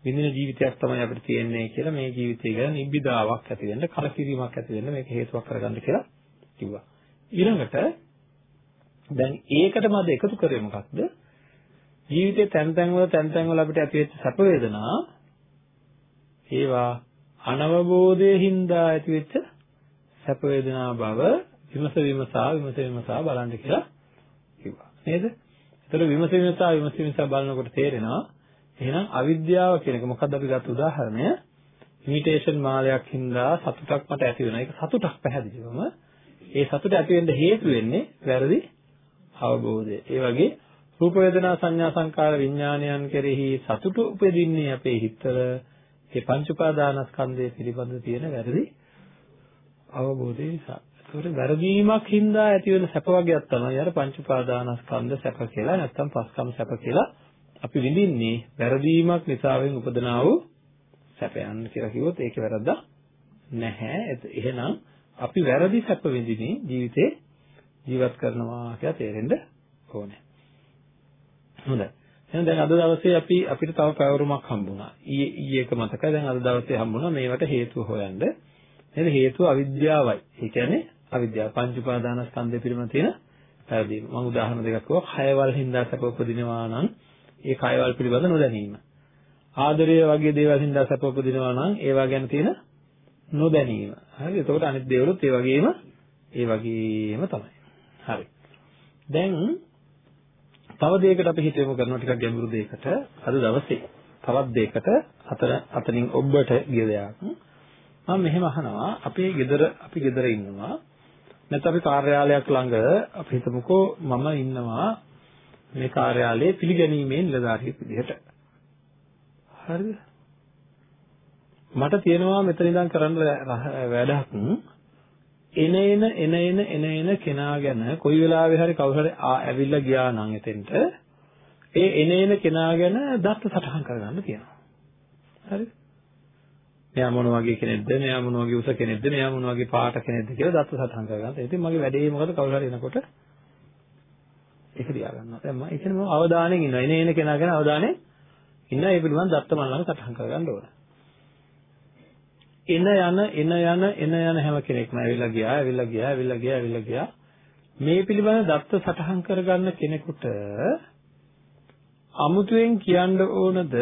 විඳින ජීවිතයක් තමයි අපිට තියෙන්නේ කියලා මේ ජීවිතය ගැන නිබ්බිදාවක් ඇති වෙන්න කලකිරීමක් ඇති වෙන්න මේක හේතුවක් කරගන්න කියලා කිව්වා. ඊළඟට දැන් ඒකටම අද එකතු කරේ මොකක්ද? ජීවිතේ තැන් තැන් වල තැන් තැන් වල අපිට ඇතිවෙච්ච සැප වේදනා ඒවා අනවබෝධයෙන් හින්දා ඇතිවෙච්ච සැප වේදනා බව විමස විමසා විමස විමසා බලන්න කියලා කිව්වා. නේද? ඒතර විමස විමසා විමස විමසා බලනකොට තේරෙනවා එහෙනම් අවිද්‍යාව කියන එක මොකක්ද අපි ගත්ත උදාහරණය ඉමිටේෂන් මාලයක් හින්දා සතුටක් මට ඇති වෙනවා. ඒක සතුටක් පැහැදිලිවම ඒ සතුට ඇති වෙන්න හේතු වෙන්නේ වැරදි අවබෝධය. ඒ වගේ රූප වේදනා සංඥා සංකාර විඥානයන් කෙරෙහි සතුට උපදින්නේ අපේ හිතවල ඒ පංච උපාදානස්කන්ධය පිළිබඳ තියෙන වැරදි අවබෝධය නිසා. ඒකට වැරදීමක් හින්දා ඇති වෙන සැප වර්ගයක් තමයි අර පංච උපාදානස්කන්ධ සැප කියලා නැත්නම් පස්කම් සැප කියලා අපි විඳින්නේ වැරදීමක් නිසාවෙන් උපදනා වූ සැපයන් කියලා කිව්වොත් ඒකේ වැරද්දක් නැහැ. එහෙනම් අපි වැරදි සැප විඳින්නේ ජීවිතේ ජීවත් කරනවා කියලා තේරෙන්න ඕනේ. හොඳයි. එහෙනම් දැන් අද දවසේ අපි අපිට තව පැවරුමක් හම්බුණා. ඊයේ ඊයේක මතකයි දැන් අද දවසේ හම්බුණා මේවට හේතුව හොයන්න. නේද? හේතුව අවිද්‍යාවයි. ඒ කියන්නේ අවිද්‍යාව පංච උපාදානස්කන්ධය පිළිබඳ තියෙන පැහැදීම. මම උදාහරණ දෙකක් කිව්වා. කයවල් හින්දා සැප උපදිනවා නම් ඒ කයවල් පිළිබඳ නොදැනීම. ආදරය වගේ දේවල් හින්දා සැප උපදිනවා නම් ඒවා ගැන තියෙන නොදැනීම. හරි. එතකොට අනිත් දේවලුත් ඒ වගේම ඒ වගේම තමයි. හරි. දැන් තව දෙයකට අපි හිත යොමු කරනවා ටිකක් ගැඹුරු දෙයකට අද දවසේ. තවත් දෙයකට අතර අතනින් ඔබට ගිය දෙයක්. මම මෙහෙම අහනවා අපේ ගෙදර අපි ගෙදර ඉන්නවා නැත්නම් අපි කාර්යාලයක් ළඟ අපි හිතමුකෝ මම ඉන්නවා මේ කාර්යාලයේ පිළිගැනීමේ නිලධාරියෙක් විදිහට. හරිද? මට තියෙනවා මෙතන ඉඳන් කරන්න වැඩක් එන එන එන එන එන එන කෙනා ගැන කොයි වෙලාවෙ හරි කවුරු හරි ඇවිල්ලා ගියා නම් එතෙන්ට ඒ එන එන කෙනා ගැන දත්ත සටහන් කරගන්න තියෙනවා. හරිද? මෙයා මොන වගේ කෙනෙක්ද? මෙයා මොන වගේ උස කෙනෙක්ද? මෙයා මොන වගේ පාට කෙනෙක්ද කියලා දත්ත සටහන් කරගන්න. ඉතින් මගේ වැඩේ මොකද කවුරු හරි එනකොට ඒක තියා ගන්නවා. දැන් මම ඒ කියන්නේ මම අවධානයෙන් ඉන්නවා. එන එන කෙනා ගැන අවධානයෙන් ඉන්න ඒ පිළිබඳ දත්ත මම ළඟ සටහන් කරගන්න ඕන. එන යන එන යන එන යන හැම කෙනෙක්ම ඇවිල්ලා ගියා, ඇවිල්ලා ගියා, ඇවිල්ලා ගියා, ඇවිල්ලා ගියා. මේ පිළිබඳ දත්ත සටහන් කරගන්න කෙනෙකුට අමුතුවෙන් කියන්න ඕනද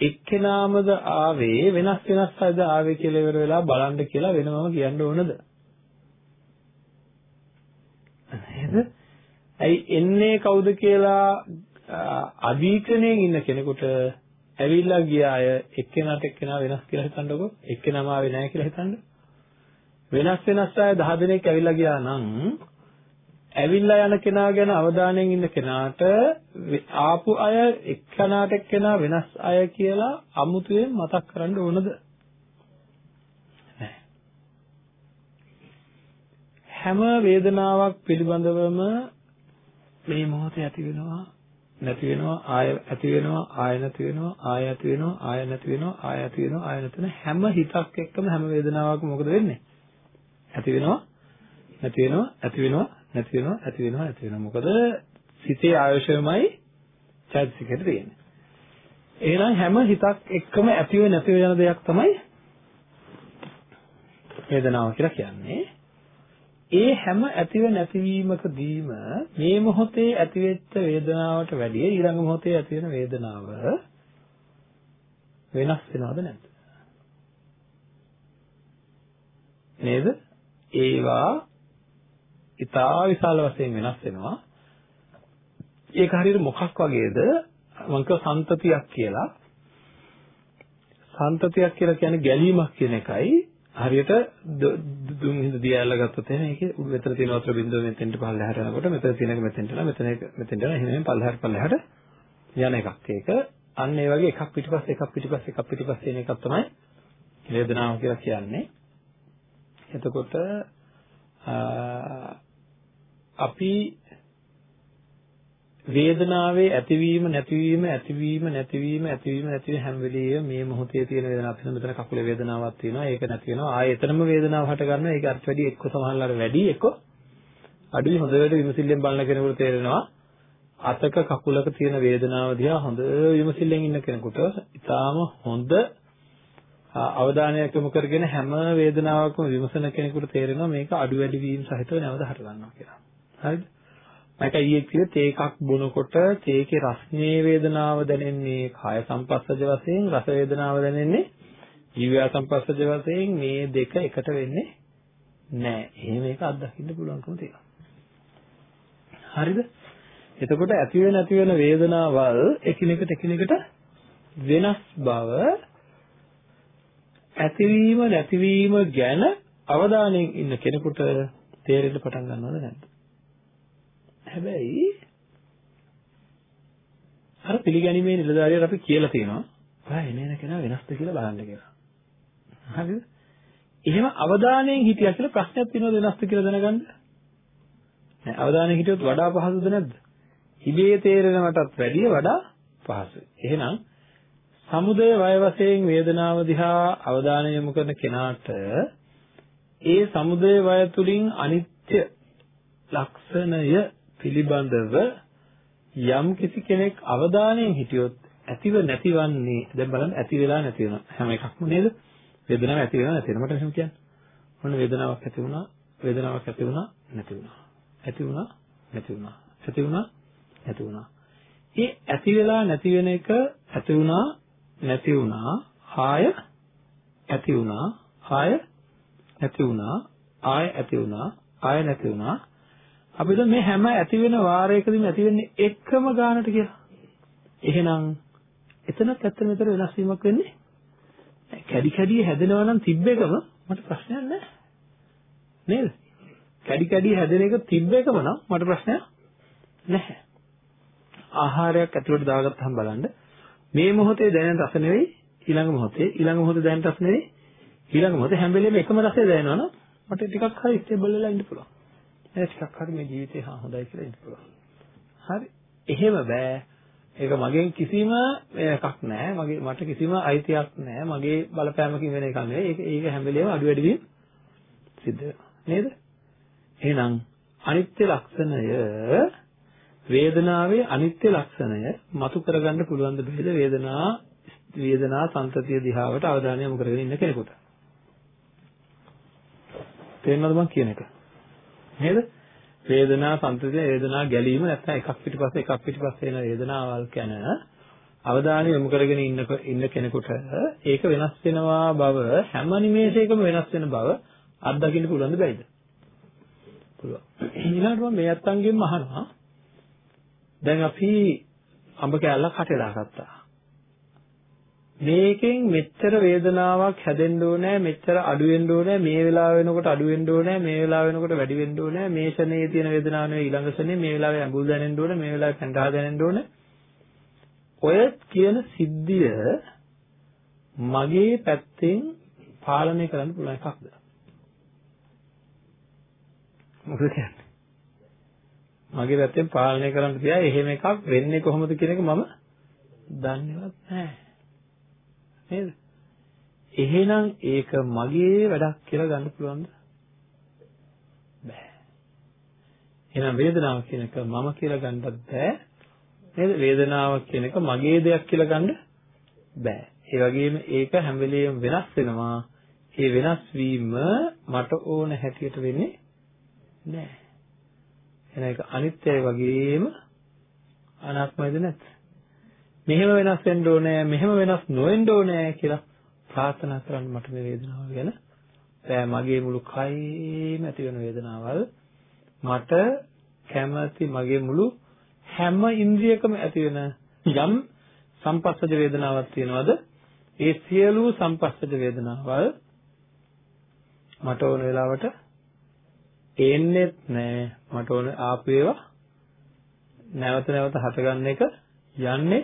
එක්කෙනාමද ආවේ වෙනස් වෙනස් අයද ආවේ කියලා ඉවර වෙලා බලන්න කියලා වෙනමම කියන්න ඕනද? නේද? ඇයි එන්නේ කවුද කියලා අධීක්ෂණයෙන් ඉන්න කෙනෙකුට ඇවිල්ලා ගිය අය එක්කෙනාට එක්කෙනා වෙනස් කියලා හිතන්නකෝ එක්කෙනාම ආවේ නැහැ කියලා හිතන්න වෙනස් වෙනස් අය 10 දෙනෙක් ඇවිල්ලා ගියා නම් ඇවිල්ලා යන කෙනා ගැන අවධානයෙන් ඉන්න කෙනාට ආපු අය එක්කෙනාට එක්කෙනා වෙනස් අය කියලා අමුතුවෙන් මතක් කරන්න ඕනද? හැම වේදනාවක් පිළිබඳවම මේ මොහොතේ ඇති වෙනවා නැති වෙනවා ආය ඇති වෙනවා ආය නැති වෙනවා ආය ඇති වෙනවා ආය නැති වෙනවා ආය ඇති වෙනවා ආය නැති වෙන හැම හිතක් එක්කම හැම වේදනාවකම මොකද වෙන්නේ? ඇති වෙනවා නැති වෙනවා ඇති වෙනවා නැති වෙනවා ඇති වෙනවා නැති වෙනවා මොකද සිතේ ආයෝෂයමයි චෛතසිකයට තියෙන්නේ එහෙනම් හැම හිතක් එක්කම ඇතිව නැතිව යන දෙයක් තමයි වේදනාව කියලා කියන්නේ ඒ හැම ඇතිව නැතිවීමකදීම මේ මොහොතේ ඇතිවෙච්ච වේදනාවට වැඩිය ඊළඟ මොහොතේ ඇති වෙන වේදනාව වෙනස් වෙනවද නැද්ද? නේද? ඒවා ඉතා විශාල වශයෙන් වෙනස් වෙනවා. ඒක හරියට මොකක් වගේද? මම කිය සම්තතියක් කියලා. සම්තතියක් කියලා කියන්නේ ගැලීමක් කියන එකයි. හරියට දුම් හිඳ දියැල ගත්තොත් එහෙනම් ඒකේ මෙතන තියෙන වතුර බින්දුව මෙතෙන්ට පල්ලෙහාට යනකොට මෙතන තියෙන එක මෙතෙන්ට යනවා මෙතන එක මෙතෙන්ට යනවා එහෙනම් පල්ලෙහාට පල්ලෙහාට යන එකක්. ඒක අන්න ඒ වගේ එකක් පිටිපස්සේ එකක් පිටිපස්සේ එකක් පිටිපස්සේ එන එකක් තමයි වේදනාව කියලා කියන්නේ. එතකොට අපි වේදනාවේ ඇතිවීම නැතිවීම ඇතිවීම නැතිවීම ඇතිවීම නැතිවීම හැම වෙලෙම මේ මොහොතේ තියෙන වේදනාවක් තියෙන මෙතන කකුලේ වේදනාවක් තියෙනවා ඒක නැති වෙනවා. ආයෙ එතනම වේදනාව හට ගන්නවා. ඒක අර්ථ වැඩි එක්ක සමහරවල් වැඩි එක්ක අඩුයි හොඳට විමසිල්ලෙන් බලන කෙනෙකුට තේරෙනවා. අතක කකුලක තියෙන වේදනාව දිහා හොඳ විමසිල්ලෙන් ඉන්න කෙනෙකුට ඊටාම හොඳ අවධානයක් යොමු කරගෙන හැම වේදනාවකම විමසන කෙනෙකුට තේරෙනවා මේක අඩු වැඩි වීම සහිතව නැවත හට ගන්නවා කියලා. හරිද? මට ඊයේ කිව්වේ තේ එකක් බොනකොට තේකේ රස්නේ වේදනාව දැනෙන්නේ කාය සංපස්සජ වශයෙන් රස වේදනාව දැනෙන්නේ ජීව සංපස්සජ වශයෙන් මේ දෙක එකට වෙන්නේ නැහැ. එහෙම එක අත්දකින්න පුළුවන්කම තියෙනවා. හරිද? එතකොට ඇති වෙන නැති වෙන වේදනාවල් එකිනෙකට එකිනෙකට වෙනස් බව ඇතිවීම නැතිවීම ගැන අවධානයෙන් ඉන්න කෙනෙකුට තේරෙන්න පටන් ගන්නවද නැද්ද? හැබැයි අර පිළිගැනීමේ නිලධාරියට අපි කියලා තියෙනවා ඔයා එන එන කෙනා වෙනස්ද කියලා බලන්න කියලා. හරිද? එහෙම අවධානයෙන් හිටියා කියලා ප්‍රශ්නයක් තියෙනවද වෙනස්ද කියලා දැනගන්න? නෑ අවධානයෙන් හිටියොත් වඩා පහසුද නැද්ද? ඉබේ තේරෙනවටත් වැඩිය වඩා පහසුයි. එහෙනම් සමුදය වය වශයෙන් වේදනාව දිහා අවධානය යොමු කරන කෙනාට ඒ සමුදය වය තුලින් අනිත්‍ය ලක්ෂණය පිළිබඳව යම් කිසි කෙනෙක් අවධානයෙන් හිටියොත් ඇතිව නැතිවන්නේ දැන් බලන්න ඇති වෙලා නැති වෙන හැම එකක්ම නේද? වේදනාවක් ඇති වෙනවා නැති වෙනවා. මට එහෙම කියන්නේ. ඔන්න වේදනාවක් ඇති වුණා වේදනාවක් ඇති වුණා නැති වුණා. ඇති වුණා නැති වුණා. ඇති වුණා නැති වුණා. ඒ ඇති වෙලා නැති වෙන එක ඇති වුණා නැති වුණා ආය ඇති වුණා ආය නැති වුණා ආය ඇති වුණා ආය නැති වුණා අපිට මේ හැම ඇති වෙන වාරයකදීම ඇති වෙන්නේ එකම ගානට කියලා. එහෙනම් එතනත් ඇත්තට මෙතන වෙනස් වීමක් වෙන්නේ කැඩි කැඩි හැදෙනවා නම් තිබ්බ එකම මට ප්‍රශ්නයක් නැහැ. නේද? කැඩි කැඩි හැදෙන එක තිබ්බ එකම නම් මට ප්‍රශ්නයක් නැහැ. ආහාරයක් ඇතුළට දාගත්තාම බලන්න මේ මොහොතේ දැනෙන රස නෙවෙයි ඊළඟ මොහොතේ ඊළඟ මොහොතේ දැනෙන රස නෙවෙයි ඊළඟ මොහොතේ හැම වෙලේම එකම රසය දැනෙනවා නම් මට ටිකක් හරි ස්ටේබල් වෙලා ඉන්න පුළුවන්. ඒ ටිකක් හරි මේ ජීවිතේ හා හොඳයි කියලා ඉන්න පුළුවන්. හරි. එහෙම බෑ. ඒක මගෙන් කිසිම එකක් නැහැ. මගේ මට කිසිම අයිතියක් නැහැ. මගේ බලපෑමකින් වෙන එකක් නෙවෙයි. ඒක ඒක හැම වෙලේම අඩු වැඩි වීම සිද්ධ වෙනවා. නේද? එහෙනම් අනිත්‍ය ලක්ෂණය වේදනාවේ අනිත්‍ය ලක්ෂණය මතු කරගන්න පුළුවන් ද බෙහෙද වේදනා වේදනා සංතතිය දිහාවට අවධානය යොමු කරගෙන ඉන්න කෙනෙකුට. තේරෙනවද මම කියන එක? නේද? වේදනා සංතතිය වේදනා ගැලීම නැත්නම් එකක් පිටිපස්සේ එකක් පිටිපස්සේ එන වේදනාවල් ගැන අවධානය යොමු කරගෙන ඉන්න ඉන්න කෙනෙකුට ඒක වෙනස් වෙනවා බව හැම නිමේෂයකම වෙනස් වෙන බව අත්දකින්න පුළුවන්ද බැයිද? පුළුවන්. ඊළඟට මම මේ අත්තන්ගෙන් අහනවා දැන් අපි අඹ කෑල්ලක් හටලා ගත්තා. මේකෙන් මෙච්චර වේදනාවක් හැදෙන්න ඕනේ මෙච්චර අඩු වෙන්න ඕනේ මේ වෙලාව වෙනකොට අඩු වෙන්න ඕනේ මේ වෙලාව වෙනකොට වැඩි වෙන්න ඕනේ මේ ෂනේ තියෙන වේදනාව නෙවෙයි ඊළඟ ෂනේ මේ වෙලාවේ අඹුල් දැනෙන්න ඕනේ මේ වෙලාවේ කන්දහා දැනෙන්න ඕනේ. ඔය කියන සිද්ධිය මගේ පැත්තෙන් පාලනය කරන්න පුළුවන් එකක්ද? මොකද කියන්නේ? මගේ පැත්තෙන් පාලනය කරන්න තියා එහෙම එකක් වෙන්නේ කොහොමද කියන එක මම දන්නේවත් නැහැ. නේද? එහෙනම් ඒක මගේ වැඩක් කියලා ගන්න පුළුවන්ද? බෑ. එහෙනම් වේදනාව කියන එක මම කියලා ගන්නත් බෑ. නේද? වේදනාව කියන එක මගේ දෙයක් කියලා ගන්න බෑ. ඒ වගේම ඒක හැම වෙලෙම වෙනස් වෙනවා. ඒ වෙනස් වීම මට ඕන හැටියට වෙන්නේ නැහැ. එහෙනම් ඒක අනිත්‍යයි වගේම අනාත්මයිද නැත්? මෙහෙම වෙනස් වෙන්න ඕනේ, මෙහෙම වෙනස් නොවෙන්න ඕනේ කියලා ප්‍රාර්ථනා කරන්න මට මේ වේදනාව ගැන. බෑ මගේ මුළු කයේම ඇති වෙන වේදනාවල් මට කැමති මගේ මුළු හැම ඉන්ද්‍රියකම ඇති වෙන යම් සම්පස්සජ වේදනාවක් තියෙනවද? ඒ සියලු සම්පස්සජ වේදනාවල් මට ඕන වෙලාවට එන්නෙත් නෑ. මට ඕන ආපු ඒවා නැවත නැවත හටගන්න එක යන්නේ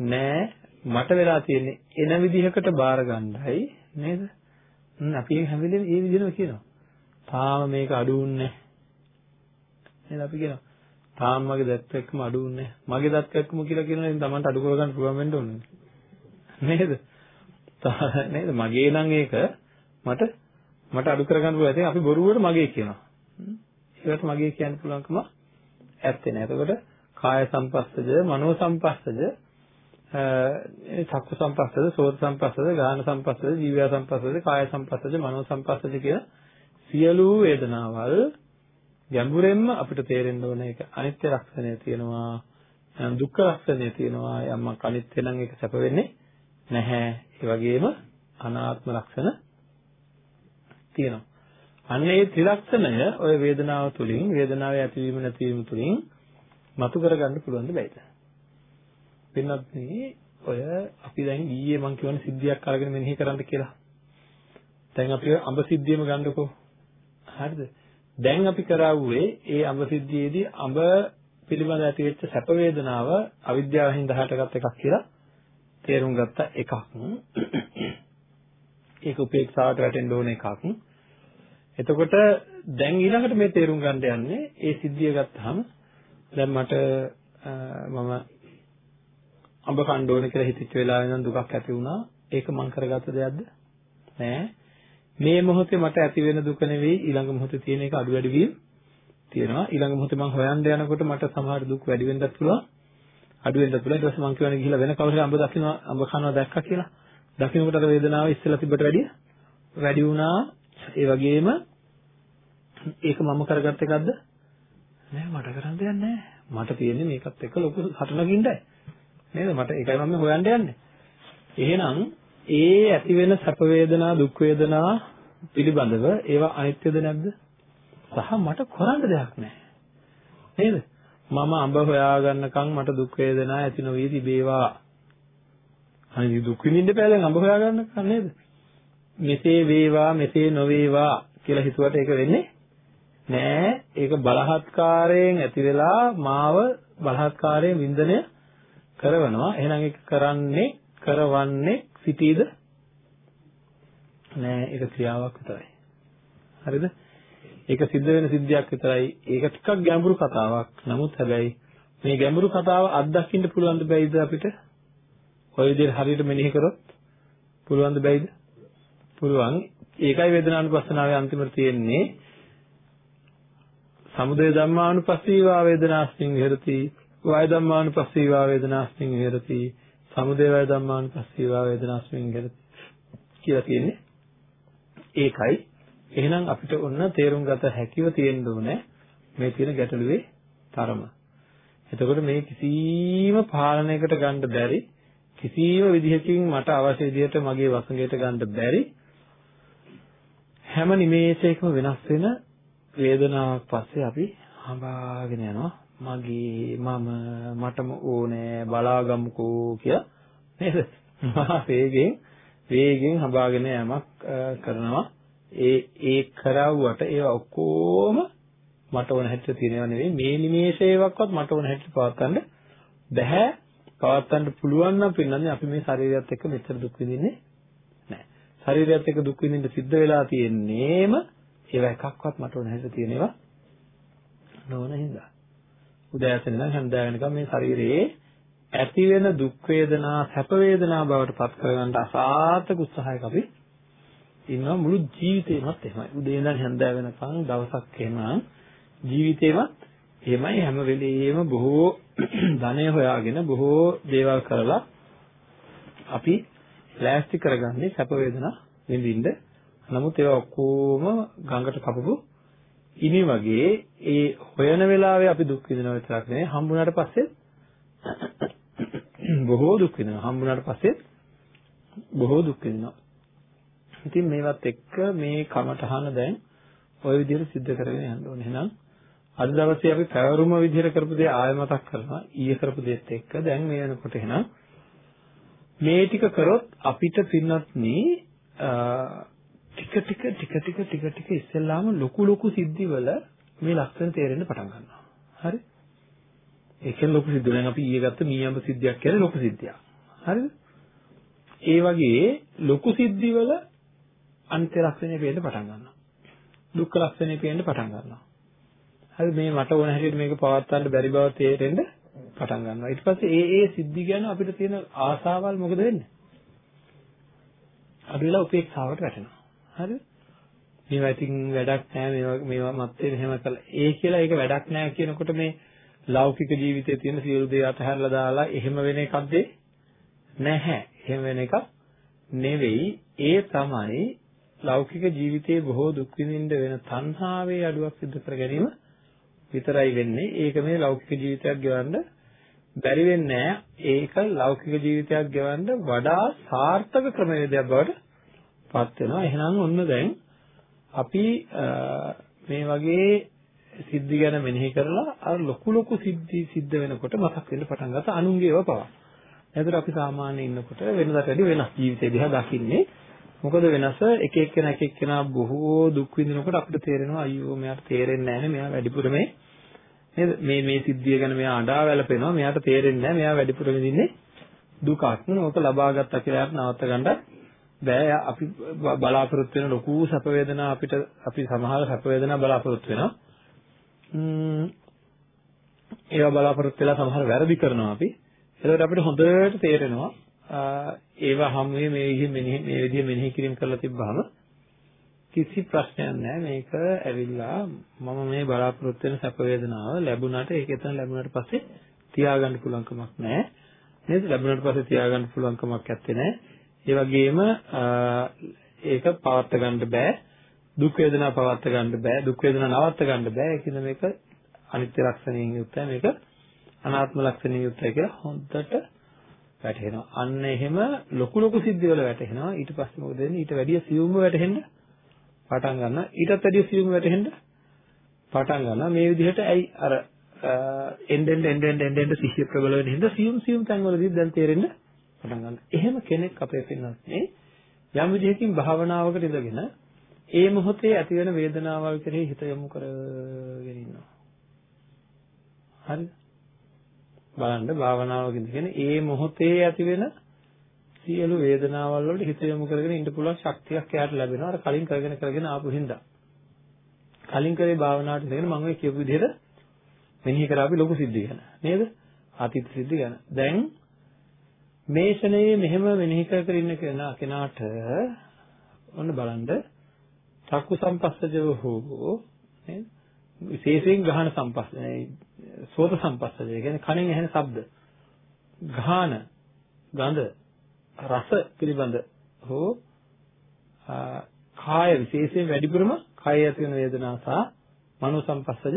නෑ මට වෙලා තියෙන්නේ එන විදිහකට බාර ගන්නයි නේද? අපි හැම වෙලේම මේ විදිහම කියනවා. තාම මේක අඩු වුන්නේ නේද අපි කියනවා. තාම මගේ දත් එක්කම අඩු වුන්නේ මගේ දත් එක්කම කියලා කියනවා ඉතින් Tamanට අඩු කරගන්න පුළුවන් වෙන්න ඕනේ. නේද? නේද? මගේ නම් ඒක මට මට අඩු කරගන්න පුළුවන්. ඉතින් අපි බොරුවට මගේ කියනවා. ඒකට මගේ කියන්න පුළුවන්කම ඇත්තේ නෑ. එතකොට කාය සංපස්සජ, මනෝ සංපස්සජ, ඒ චක්කු සංපස්සජ, සෝත සංපස්සජ, ගාහන සංපස්සජ, ජීවය සංපස්සජ, කාය සංපස්සජ, මනෝ සංපස්සජ කියන සියලු වේදනාවල් ගැඹුරෙන්ම අපිට තේරෙන්න ඕන එක. අනිත්‍ය ලක්ෂණය තියෙනවා දුක්ඛ ලක්ෂණය තියෙනවා යම්මක් අනිත්‍ය නම් ඒක සැප වෙන්නේ නැහැ. ඒ වගේම අනාත්ම ලක්ෂණ තියෙනවා. අන්න ඒ ත්‍රිලක්ෂණය ඔය වේදනාව තුළින් වේදනාවේ ඇතිවීම නැතිවීම තුළින් මතු කරගන්න පුළුවන්ද බැයිද? පින්නත් ඔය අපි දැන් ඊයේ මම කියවන සිද්ධියක් අරගෙන මෙනෙහි කරන්න කියලා දැන් අපි අඹ සිද්ධියම ගන්නකො හරිද දැන් අපි කරාවුවේ ඒ අඹ සිද්ධියේදී අඹ පිළිබඳ ඇතිවෙච්ච සැප වේදනාව අවිද්‍යාවෙන් හින්දා හටගත් එකක් කියලා තේරුම් ගත්ත එකක්. ඒක උපේක්ෂාවට වැටෙන්න ඕන එකක්. එතකොට දැන් ඊළඟට මේ තේරුම් ගන්න යන්නේ ඒ සිද්ධිය ගත්තාම දැන් මට මම අඹ කන්න ඕන කියලා හිතච්ච වෙලාවෙ නම් දුකක් ඇති වුණා. ඒක මං කරගත්ත දෙයක්ද? නෑ. මේ මොහොතේ මට ඇති වෙන දුක නෙවෙයි ඊළඟ මොහොතේ තියෙන එක අඩු වැඩි වීම තියෙනවා. ඊළඟ මොහොතේ මම හොයන්න යනකොට මට සමහර දුක් වැඩි වෙන්නත් පුළුවන්. අඩු වෙන්නත් පුළුවන්. ඊට පස්සේ මම කියවනේ ගිහිල්ලා වෙන කවුරු හරි අඹ දකින්න අඹ කනවා දැක්කා කියලා. දකින්නකොට අර වේදනාව ඉස්සෙල්ලා තිබ්බට වැඩිය වැඩි වුණා. ඒ වගේම ඒක මම කරගත්ත එකක්ද? නෑ මට කරන්න දෙයක් නෑ. මට තියෙන්නේ මේකත් එක්ක ලොකු හටනකින්දයි නේද මට ඒකයි මම හොයන්න යන්නේ එහෙනම් ඒ ඇති වෙන සැප වේදනා දුක් වේදනා පිළිබඳව ඒවා අනිත්‍යද නැද්ද? සහ මට කරන්න දෙයක් නැහැ. නේද? මම අඹ හොයාගන්නකම් මට දුක් වේදනා ඇති නොවී තිබේවා. අනිත් දුක් විඳින්න බෑ දැන් අඹ හොයාගන්නකම් නේද? මෙසේ වේවා මෙසේ නොවේවා කියලා හිතුවට ඒක වෙන්නේ නෑ. ඒක බලහත්කාරයෙන් ඇති වෙලා මාව බලහත්කාරයෙන් වින්දනය කරනවා. එහෙනම් ඒක කරන්නේ කරවන්නේ සිටීද? නෑ ඒක ක්‍රියාවක් විතරයි. හරිද? ඒක සිද්ධ වෙන සිද්ධියක් විතරයි. ඒක ටිකක් ගැඹුරු කතාවක්. නමුත් හැබැයි මේ ගැඹුරු කතාව අත්දකින්න පුළුවන් ද බැයිද අපිට? ඔය විදිහට හරියට මෙනෙහි කරොත් පුළුවන් ද බැයිද? පුළුවන්. ඒකයි වේදනානුපස්සනාවේ අන්තිමට තියෙන්නේ. සමුදය ධම්මානුපස්සීවා වේදනාස්මින් විහෙරති. වය ධම්මානුපස්සීවා වේදනාස්මින් විහෙරති සමුදය වය ධම්මානුපස්සීවා වේදනාස්මින් විහෙරති කියලා තියෙන්නේ. ඒකයි. එහෙනම් අපිට ඔන්න තේරුම් ගත හැකිව තියෙන්න ඕනේ මේ තියෙන ගැටලුවේ තරම. එතකොට මේ කිසිම පාලනයකට ගන්න බැරි කිසිම විදිහකින් මට අවශ්‍ය විදිහට මගේ වසඟයට ගන්න බැරි හැම නිමේෂයකම වෙනස් වෙන වේදනාවක් පස්සේ අපි හඹාගෙන යනවා. මගේ මම මටම ඕනේ බලාගමුකෝ කියලා නේද? මහා වේගෙන් වේගෙන් හඹාගෙන යමක් කරනවා. ඒ ඒ කරවුවට ඒවා ඔක්කොම මට ඕන හැටියට තියෙනව නෙවෙයි මේ නිමේෂයේවත් මට ඕන හැටියට පවත්වන්න බෑ. පවත්වන්න පුළුවන් නම් පින්නන්නේ අපි මේ ශරීරයත් එක්ක මෙච්චර දුක් විඳින්නේ නැහැ. ශරීරයත් එක්ක දුක් විඳින්න සිද්ධ වෙලා තියෙන්නේම ඒවා එකක්වත් මට ඕන හැටියට තියෙනවා නොවන හින්දා. උදෑසන ඉඳන් හැන්දෑ වෙනකම් මේ ශරීරයේ ඇති වෙන දුක් වේදනා සැප වේදනා බවට පත් කරගන්න අසාර්ථක උත්සාහයක අපි ඉන්නවා මුළු ජීවිතේමත් එහෙමයි. උදේ ඉඳන් හැන්දෑ වෙනකම් දවසක් එහෙම ජීවිතේමත් එහෙමයි හැම වෙලෙම බොහෝ ධනය හොයාගෙන බොහෝ දේවල් කරලා අපි ලෑස්ති කරගන්නේ සැප වේදනා විඳින්න. නමුත් ඒවා ඔක්කොම ගඟට කපපු ඉනි වගේ ඒ හොයන වෙලාවේ අපි දුක් විඳිනවා විතරක් නෙවෙයි හම්බුනාට පස්සේ බොහෝ දුක් විඳිනවා. හම්බුනාට පස්සේ බොහෝ දුක් විඳිනවා. ඉතින් මේවත් එක්ක මේ කමටහන දැන් ওই විදිහට සිද්ධ කරගෙන යන්න ඕනේ. එහෙනම් අද දවසේ අපි පැවරුම විදිහට කරපු දේ ආයෙ මතක් කරනවා. ඊයේ කරපු දේත් එක්ක. දැන් මේ වෙනකොට එහෙනම් මේ ටික කරොත් අපිට පින්වත්නි ටික ටික ටික ටික ටික ටික ඉස්සෙල්ලාම ලොකු ලොකු සිද්ධිවල මේ ලක්ෂණ තේරෙන්න පටන් ගන්නවා. හරි? ඒකෙන් ලොකු සිද්ධ දැන් අපි ඊයේ ගත්ත මීයඹ සිද්ධියක් කියන්නේ ලොකු සිද්ධියක්. හරිද? ඒ වගේ ලොකු සිද්ධිවල අන්ත්‍ය ලක්ෂණය පේන්න පටන් ගන්නවා. දුක්ඛ ලක්ෂණය පේන්න පටන් ගන්නවා. හරි මේ මට ඕන හැටියට මේක පවත්වන්න බැරි බව තේරෙන්න පටන් ගන්නවා. ඊට පස්සේ ඒ ඒ සිද්ධි ගැන අපිට තියෙන ආසාවල් මොකද වෙන්නේ? අඩුවලා උපේක්ෂාවට වැටෙනවා. හරිද? මේවා ඉතින් වැඩක් නැහැ මේවා මේවා මත්තේ මෙහෙම කළා. ඒ කියලා ඒක වැඩක් නැහැ කියනකොට මේ ලෞකික ජීවිතයේ තියෙන සියලු දේ අතහැරලා දාලා එහෙම වෙන එකක්ද නැහැ. එහෙම වෙන එකක් නෙවෙයි. ඒ තමයි ලෞකික ජීවිතයේ බොහෝ දුක් විඳින්න වෙන තණ්හාවේ අඩුවක් සිදු කර ගැනීම විතරයි වෙන්නේ. ඒක මේ ලෞකික ජීවිතයක් ගෙවන්න බැරි වෙන්නේ ඒක ලෞකික ජීවිතයක් ගෙවන්න වඩා සාර්ථක ක්‍රමවේදයක් බවට පත් වෙනවා. එහෙනම් ඔන්න දැන් අපි මේ වගේ සිද්ධි ගැන මෙනෙහි කරලා අර ලොකු ලොකු සිද්ධි සිද්ධ වෙනකොට මතක් වෙන්න පටන් ගත්ත අනුන්ගේව පවා. එතකොට අපි සාමාන්‍යයෙන් ඉන්නකොට වෙනදාට වැඩි වෙනස් ජීවිතය දිහා දකින්නේ. මොකද වෙනස එක එක්කෙනා එක එක්කෙනා බොහෝ දුක් විඳිනකොට අපිට තේරෙනවා අයියෝ මෙයාට තේරෙන්නේ නැහැ නේ මෙයා වැඩිපුර මේ නේද මේ මේ සිද්ධිය ගැන මෙයා අඬා වැළපෙනවා මෙයාට තේරෙන්නේ නැහැ මෙයා වැඩිපුර විඳින්නේ දුකක් නෝක ලබා ගත්තා කියලා නවත්ත ගන්න බෑ අපි බලාපොරොත්තු වෙන ලොකු සැප වේදනා අපිට අපි සමහර සැප වේදනා බලාපොරොත්තු වෙනවා. ඒවා බලාපොරොත්තු වෙලා සමහර වැරදි කරනවා අපි. ඒකට අපිට හොඳට තේරෙනවා. ඒවා හැම මේ විදිහ මෙනෙහි මේ විදිහ මෙනෙහි කිරීම කරලා තිබ්බහම කිසි ප්‍රශ්නයක් නැහැ මේක ඇවිල්ලා මම මේ බලාපොරොත්තු වෙන සැප වේදනාව ලැබුණාට ඒක එතන ලැබුණාට පස්සේ තියාගන්න පුළුවන් කමක් නැහැ නේද? ලැබුණාට පස්සේ තියාගන්න පුළුවන් කමක් නැත්තේ නෑ. ඒ වගේම ඒක පවත් ගන්න බෑ. දුක් වේදනා පවත් ගන්න බෑ. දුක් වේදනා නවත්ත ගන්න බෑ. ඒකින්ද මේක අනිත්‍ය ලක්ෂණයෙන් යුක්තයි. මේක අනාත්ම ලක්ෂණයෙන් යුක්තයි කියලා හොඳට වැටහෙනවා. අන්න එහෙම ලොකු ලොකු සිද්ධිවල වැටහෙනවා. ඊට පස්සේ මොකද වෙන්නේ? ඊට වැඩිය සියුම්ව වැටහෙන්න පටන් ගන්නවා. ඊටත් වැඩිය සියුම්ව වැටහෙන්න පටන් ගන්නවා. මේ විදිහට ඇයි අර එන්ඩෙන්ඩ එන්ඩෙන්ඩ එන්ඩෙන්ඩ සිහිය ප්‍රබල වෙන හින්දා සියුම් සියුම් තැන්වලදී දැන් තේරෙන්නේ පටන් ගන්න. එහෙම කෙනෙක් අපේ පින්නත් යම් විදිහකින් භාවනාවකට ඉඳගෙන ඒ මොහොතේ ඇතිවෙන වේදනාවල් කෙරෙහි හිත යොමු කරගෙන ඉන්නවා. හරිද? බලන්න භාවනාවක ඉඳගෙන ඒ මොහොතේ ඇතිවෙන සියලු වේදනාවල් වලට හිත යොමු කරගෙන ඉන්න පුළුවන් ශක්තියක් එයාට ලැබෙනවා. අර කලින් කරගෙන කරගෙන ආපු හින්දා. කලින් කරේ භාවනාවට ඉඳගෙන මම ඔය කියපු විදිහට මෙනෙහි කරා අපි ලොකු සිද්ධි ගැන. නේද? අතීත සිද්ධි ගැන. දැන් මේ ෂණයේ මෙහෙම මෙනෙහි කර කර ඉන්න කෙනා කෙනාට ඔන්න බලන්න. චක්කු සම්පස්සජව හෝ නේද විශේෂයෙන් ගහන සම්පස්සජය සෝත සම්පස්සජය කියන්නේ කනෙන් ඇහෙන ශබ්ද. ගාන ගඳ රස පිළිබඳ හෝ කාය විශේෂයෙන් වැඩිපුරම කාය ඇති වෙන වේදනා සහ මනෝ සම්පස්සජ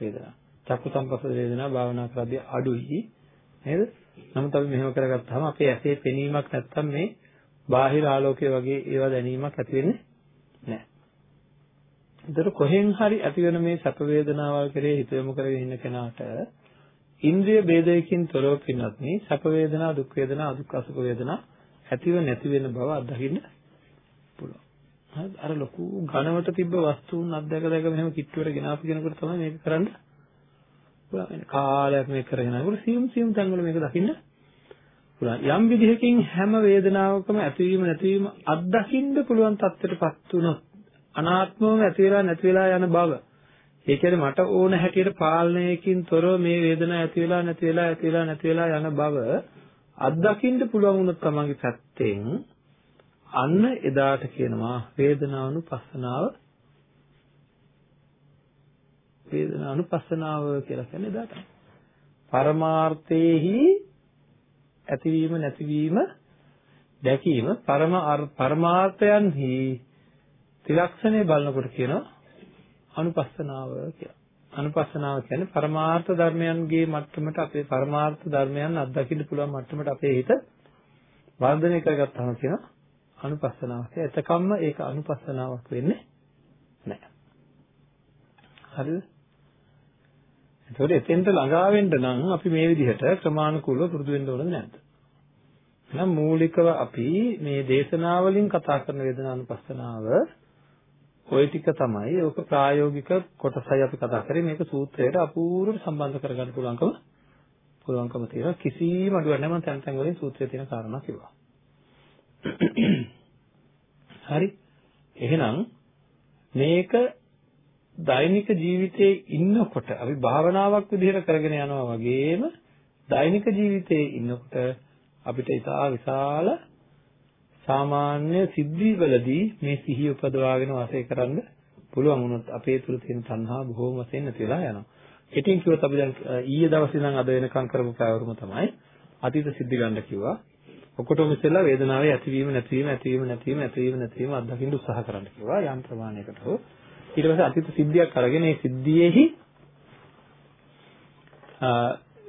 වේදනා. චක්කු සම්පස්සජ වේදනා භාවනා කරද්දී අඩුයි. නේද? නමුත් අපි මෙහෙම කරගත්තාම අපේ ඇසේ පෙනීමක් නැත්තම් මේ බාහිර ආලෝකය වගේ ඒවා දැනීමක් ඇති වෙන්නේ නැහැ. ඒතර කොහෙන් හරි ඇති වෙන මේ සැප වේදනාවල් කෙරේ හිත යොමු කරගෙන ඉන්න කෙනාට ඉන්ද්‍රිය ભેදයකින් තොරව පින්නත් මේ සැප වේදනා දුක් වේදනා අදුක් අසුක වේදනා ඇතිව නැති වෙන බව අත්දකින්න පුළුවන්. හරිද? අර ලොකු ඝනවට තිබ්බ වස්තුන් අත්දැක දැක මෙහෙම කිට්ටුවට ගෙනාපු කෙනෙකුට තමයි මේක කරන්න පුළුවන්. කාලයක් මේක කරගෙන යනකොට සියුම් සියුම් තැන්වල මේක දකින්න පුළුවන්. යම් විදිහකින් හැම වේදනාවකම ඇතිවීම නැතිවීම අත්දකින්න පුළුවන් තත්ත්වයටපත් වුණොත් අනාත්මවම ඇති වෙලා නැති වෙලා යන බව. ඒ කියන්නේ මට ඕන හැටියට පාලනයකින් තොරව මේ වේදනාව ඇති වෙලා නැති වෙලා ඇති වෙලා නැති වෙලා යන බව අත්දකින්න පුළුවන් වුණොත් තමන්ගේ පැත්තෙන් අන්න එදාට කියනවා වේදනානුපස්සනාව වේදනානුපස්සනාව කියලා කියන්නේ එදාට. පරමාර්ථයේහි ඇතිවීම නැතිවීම දැකීම පරම පරමාර්ථයන්හි ත්‍රිලක්ෂණය බලනකොට කියනවා අනුපස්සනාව කියලා. අනුපස්සනාව කියන්නේ පරමාර්ථ ධර්මයන්ගේ මට්ටමට අපේ පරමාර්ථ ධර්මයන් අත්දකින්න පුළුවන් මට්ටමට අපේ හිත වර්ධනය කරගත්තාම කියනවා අනුපස්සනාවක්. එතකම්ම ඒක අනුපස්සනාවක් වෙන්නේ නැහැ. හරිද? ඒතකොට එතෙන්ට ළඟා වෙන්න නම් අපි මේ විදිහට ක්‍රමානුකූලව පුරුදු වෙන්න ඕනද නැද්ද? එහෙනම් මූලිකව අපි මේ දේශනාවලින් කතා කරන වේදනානුපස්සනාව ওই ටික තමයි ඕක ප්‍රායෝගික කොටසයි අපි කතා කරේ මේක සූත්‍රයට අපූර්වට සම්බන්ධ කරගන්න පුළුවන්කම පුළුවන්කම තියෙනවා කිසිම අඩුවක් නැහැ මම තැන් තැන් වලින් සූත්‍රයේ තියෙන කාරණා කිව්වා. හරි. එහෙනම් මේක දෛනික ජීවිතයේ ඉන්නකොට අපි භාවනාවක් විදිහට කරගෙන යනවා වගේම දෛනික ජීවිතයේ ඉන්නකොට අපිට ඉතා විශාල සාමාන්‍ය සිද්ධිවලදී මේ සිහිය උපදවාගෙන වාසය කරන්න පුළුවන් වුණොත් අපේ තුල තියෙන තණ්හා බොහෝම වශයෙන් නැති වෙලා යනවා. ඉතින් කිව්වොත් අපි දැන් ඊයේ දවසේ ඉඳන් අද වෙනකම් කරපු ප්‍රයෝගම තමයි අතීත සිද්ධි ගන්න කිව්වා. ඔකොටම ඉස්සෙල්ලා වේදනාවේ ඇතිවීම නැතිවීම ඇතිවීම නැතිවීම ඇතිවීම නැතිවීම අත්දකින්න උත්සාහ කරන්න කිව්වා යම් ප්‍රමාණයකට හෝ ඊට පස්සේ අතීත සිද්ධියක් අරගෙන ඒ සිද්ධියේහි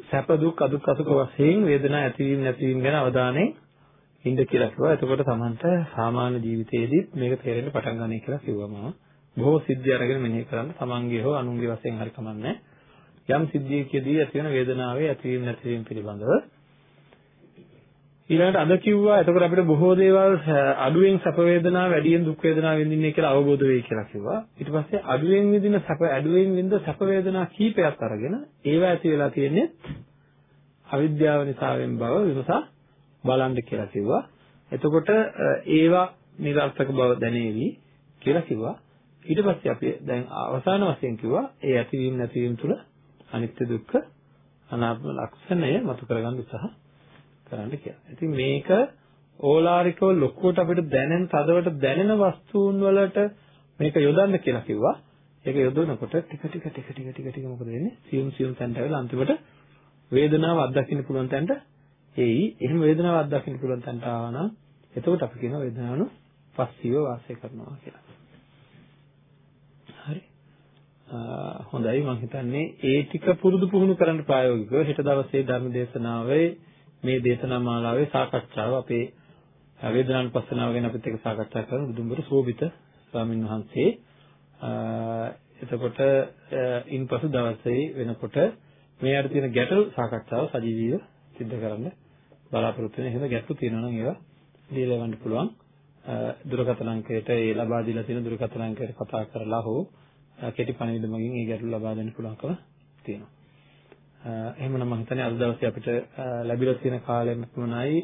සැප දුක් අදුක් අසුක වශයෙන් වේදනා ඇතිවීම නැතිවීම ගැන අවධානයෙන් ඉන්න කියලා කිව්වා. එතකොට Tamanට සාමාන්‍ය ජීවිතයේදීත් මේක තේරෙන්න පටන් ගන්නයි කියලා කිව්වා මම. බොහෝ සිද්ධි අරගෙන මෙනෙහි කරන්න තමන්ගේ හෝ අනුන්ගේ වශයෙන් හරි කමන්නේ. යම් සිද්ධියකදී ඇති වෙන වේදනාවේ ඇතිවීම නැතිවීම පිළිබඳව ඊළඟට අද කිව්වා එතකොට අපිට බොහෝ දේවල් අඩුවෙන් සැප වේදනා වැඩියෙන් දුක් වේදනා විඳින්නේ කියලා අවබෝධ වෙයි කියලා කිව්වා. ඊට පස්සේ අඩුවෙන් විඳින සැප අඩුවෙන් විඳ සැප වේදනා කීපයක් අරගෙන ඒවා ඇති වෙලා තියෙන්නේ අවිද්‍යාව නිසාවෙන් බව විමසා බලන්න කියලා කිව්වා. එතකොට ඒවා නිරර්ථක බව දැනේවි කියලා කිව්වා. ඊට පස්සේ අපි දැන් අවසාන වශයෙන් කිව්වා ඒ ඇතිවීම නැතිවීම තුළ අනිත්‍ය දුක්ඛ අනාත්ම ලක්ෂණය මතු කරගන්න උත්සාහ කරන්න කියලා. ඉතින් මේක ඕලාරිකව ලොකුවට අපිට දැනෙන තදවට දැනෙන වස්තුන් වලට මේක යොදන්න කියලා කිව්වා. ඒක යොදවනකොට ටික ටික ටික ටික ටික ටික මොකද වෙන්නේ? සියුම් සියුම් තැන්ට ඇවිල්ලා අන්තිමට වේදනාව අත්දකින්න පුළුවන් තැනට එයි. එහෙම වේදනාව අත්දකින්න පුළුවන් තැනට ආවා නම් එතකොට අපි කියනවා වේදනාවන පස්සීව වාසය කරනවා කියලා. හරි. හොඳයි මම හිතන්නේ ඒ ටික පුරුදු පුහුණු කරන්න ප්‍රායෝගිකව හෙට දවසේ ධර්ම දේශනාවේ මේ දේශනා මාලාවේ සාකච්ඡාව අපේ වේදනානුපස්සනාව ගැන අපිත් එක්ක සාකච්ඡා කරන බුදුඹර සෝබිත ස්වාමින් වහන්සේ එතකොට ඉන්පසු දවසේ වෙනකොට මේ අර තියෙන ගැටළු සාකච්ඡාව සජීවීව සිද්ධ කරන්න බලාපොරොත්තු වෙන. එහෙම ගැටළු තියෙනවා නම් ඒවා දීලා ගන්න පුළුවන්. දුරකථන අංකයට ඒ ලබා දීලා තියෙන දුරකථන අංකයට කතා කරලා හෝ කෙටි පණිවිඩ මගින් ඒ ගැටළු ලබා දෙන්න පුළුවන්කම තියෙනවා. එහෙමනම් මම හිතන්නේ අද දවසේ අපිට ලැබිලා තියෙන කාලෙම පමණයි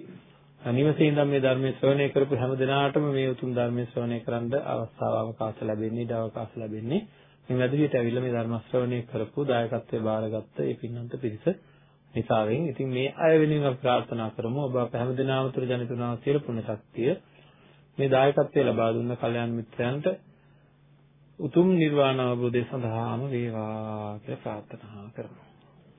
නිවසේ ඉඳන් මේ ධර්මයේ ශ්‍රවණය කරපු හැම දිනාටම මේ උතුම් ධර්මයේ ශ්‍රවණය කරන්න අවස්ථාව අවකාශ ලැබෙන්නේ, ඉඩ අවකාශ ලැබෙන්නේ. මේ වැඩිහිට ඇවිල්ලා මේ ධර්ම ශ්‍රවණය කරපු දායකත්වයේ බාරගත්ත ඒ පින්නන්ත පිරිස නිසාවෙන්. ඉතින් මේ අය වෙනුවෙන් අපි ප්‍රාර්ථනා කරමු ඔබ අප හැම දිනාම තුර ජනිත වුණා සියලු පුණ්‍ය ශක්තිය මේ දායකත්වයේ ලබා දුන්න කල්යාණ මිත්‍රයන්ට උතුම් නිර්වාණ අවබෝධය සඳහාම වේවා කියලා ප්‍රාර්ථනා කරමු.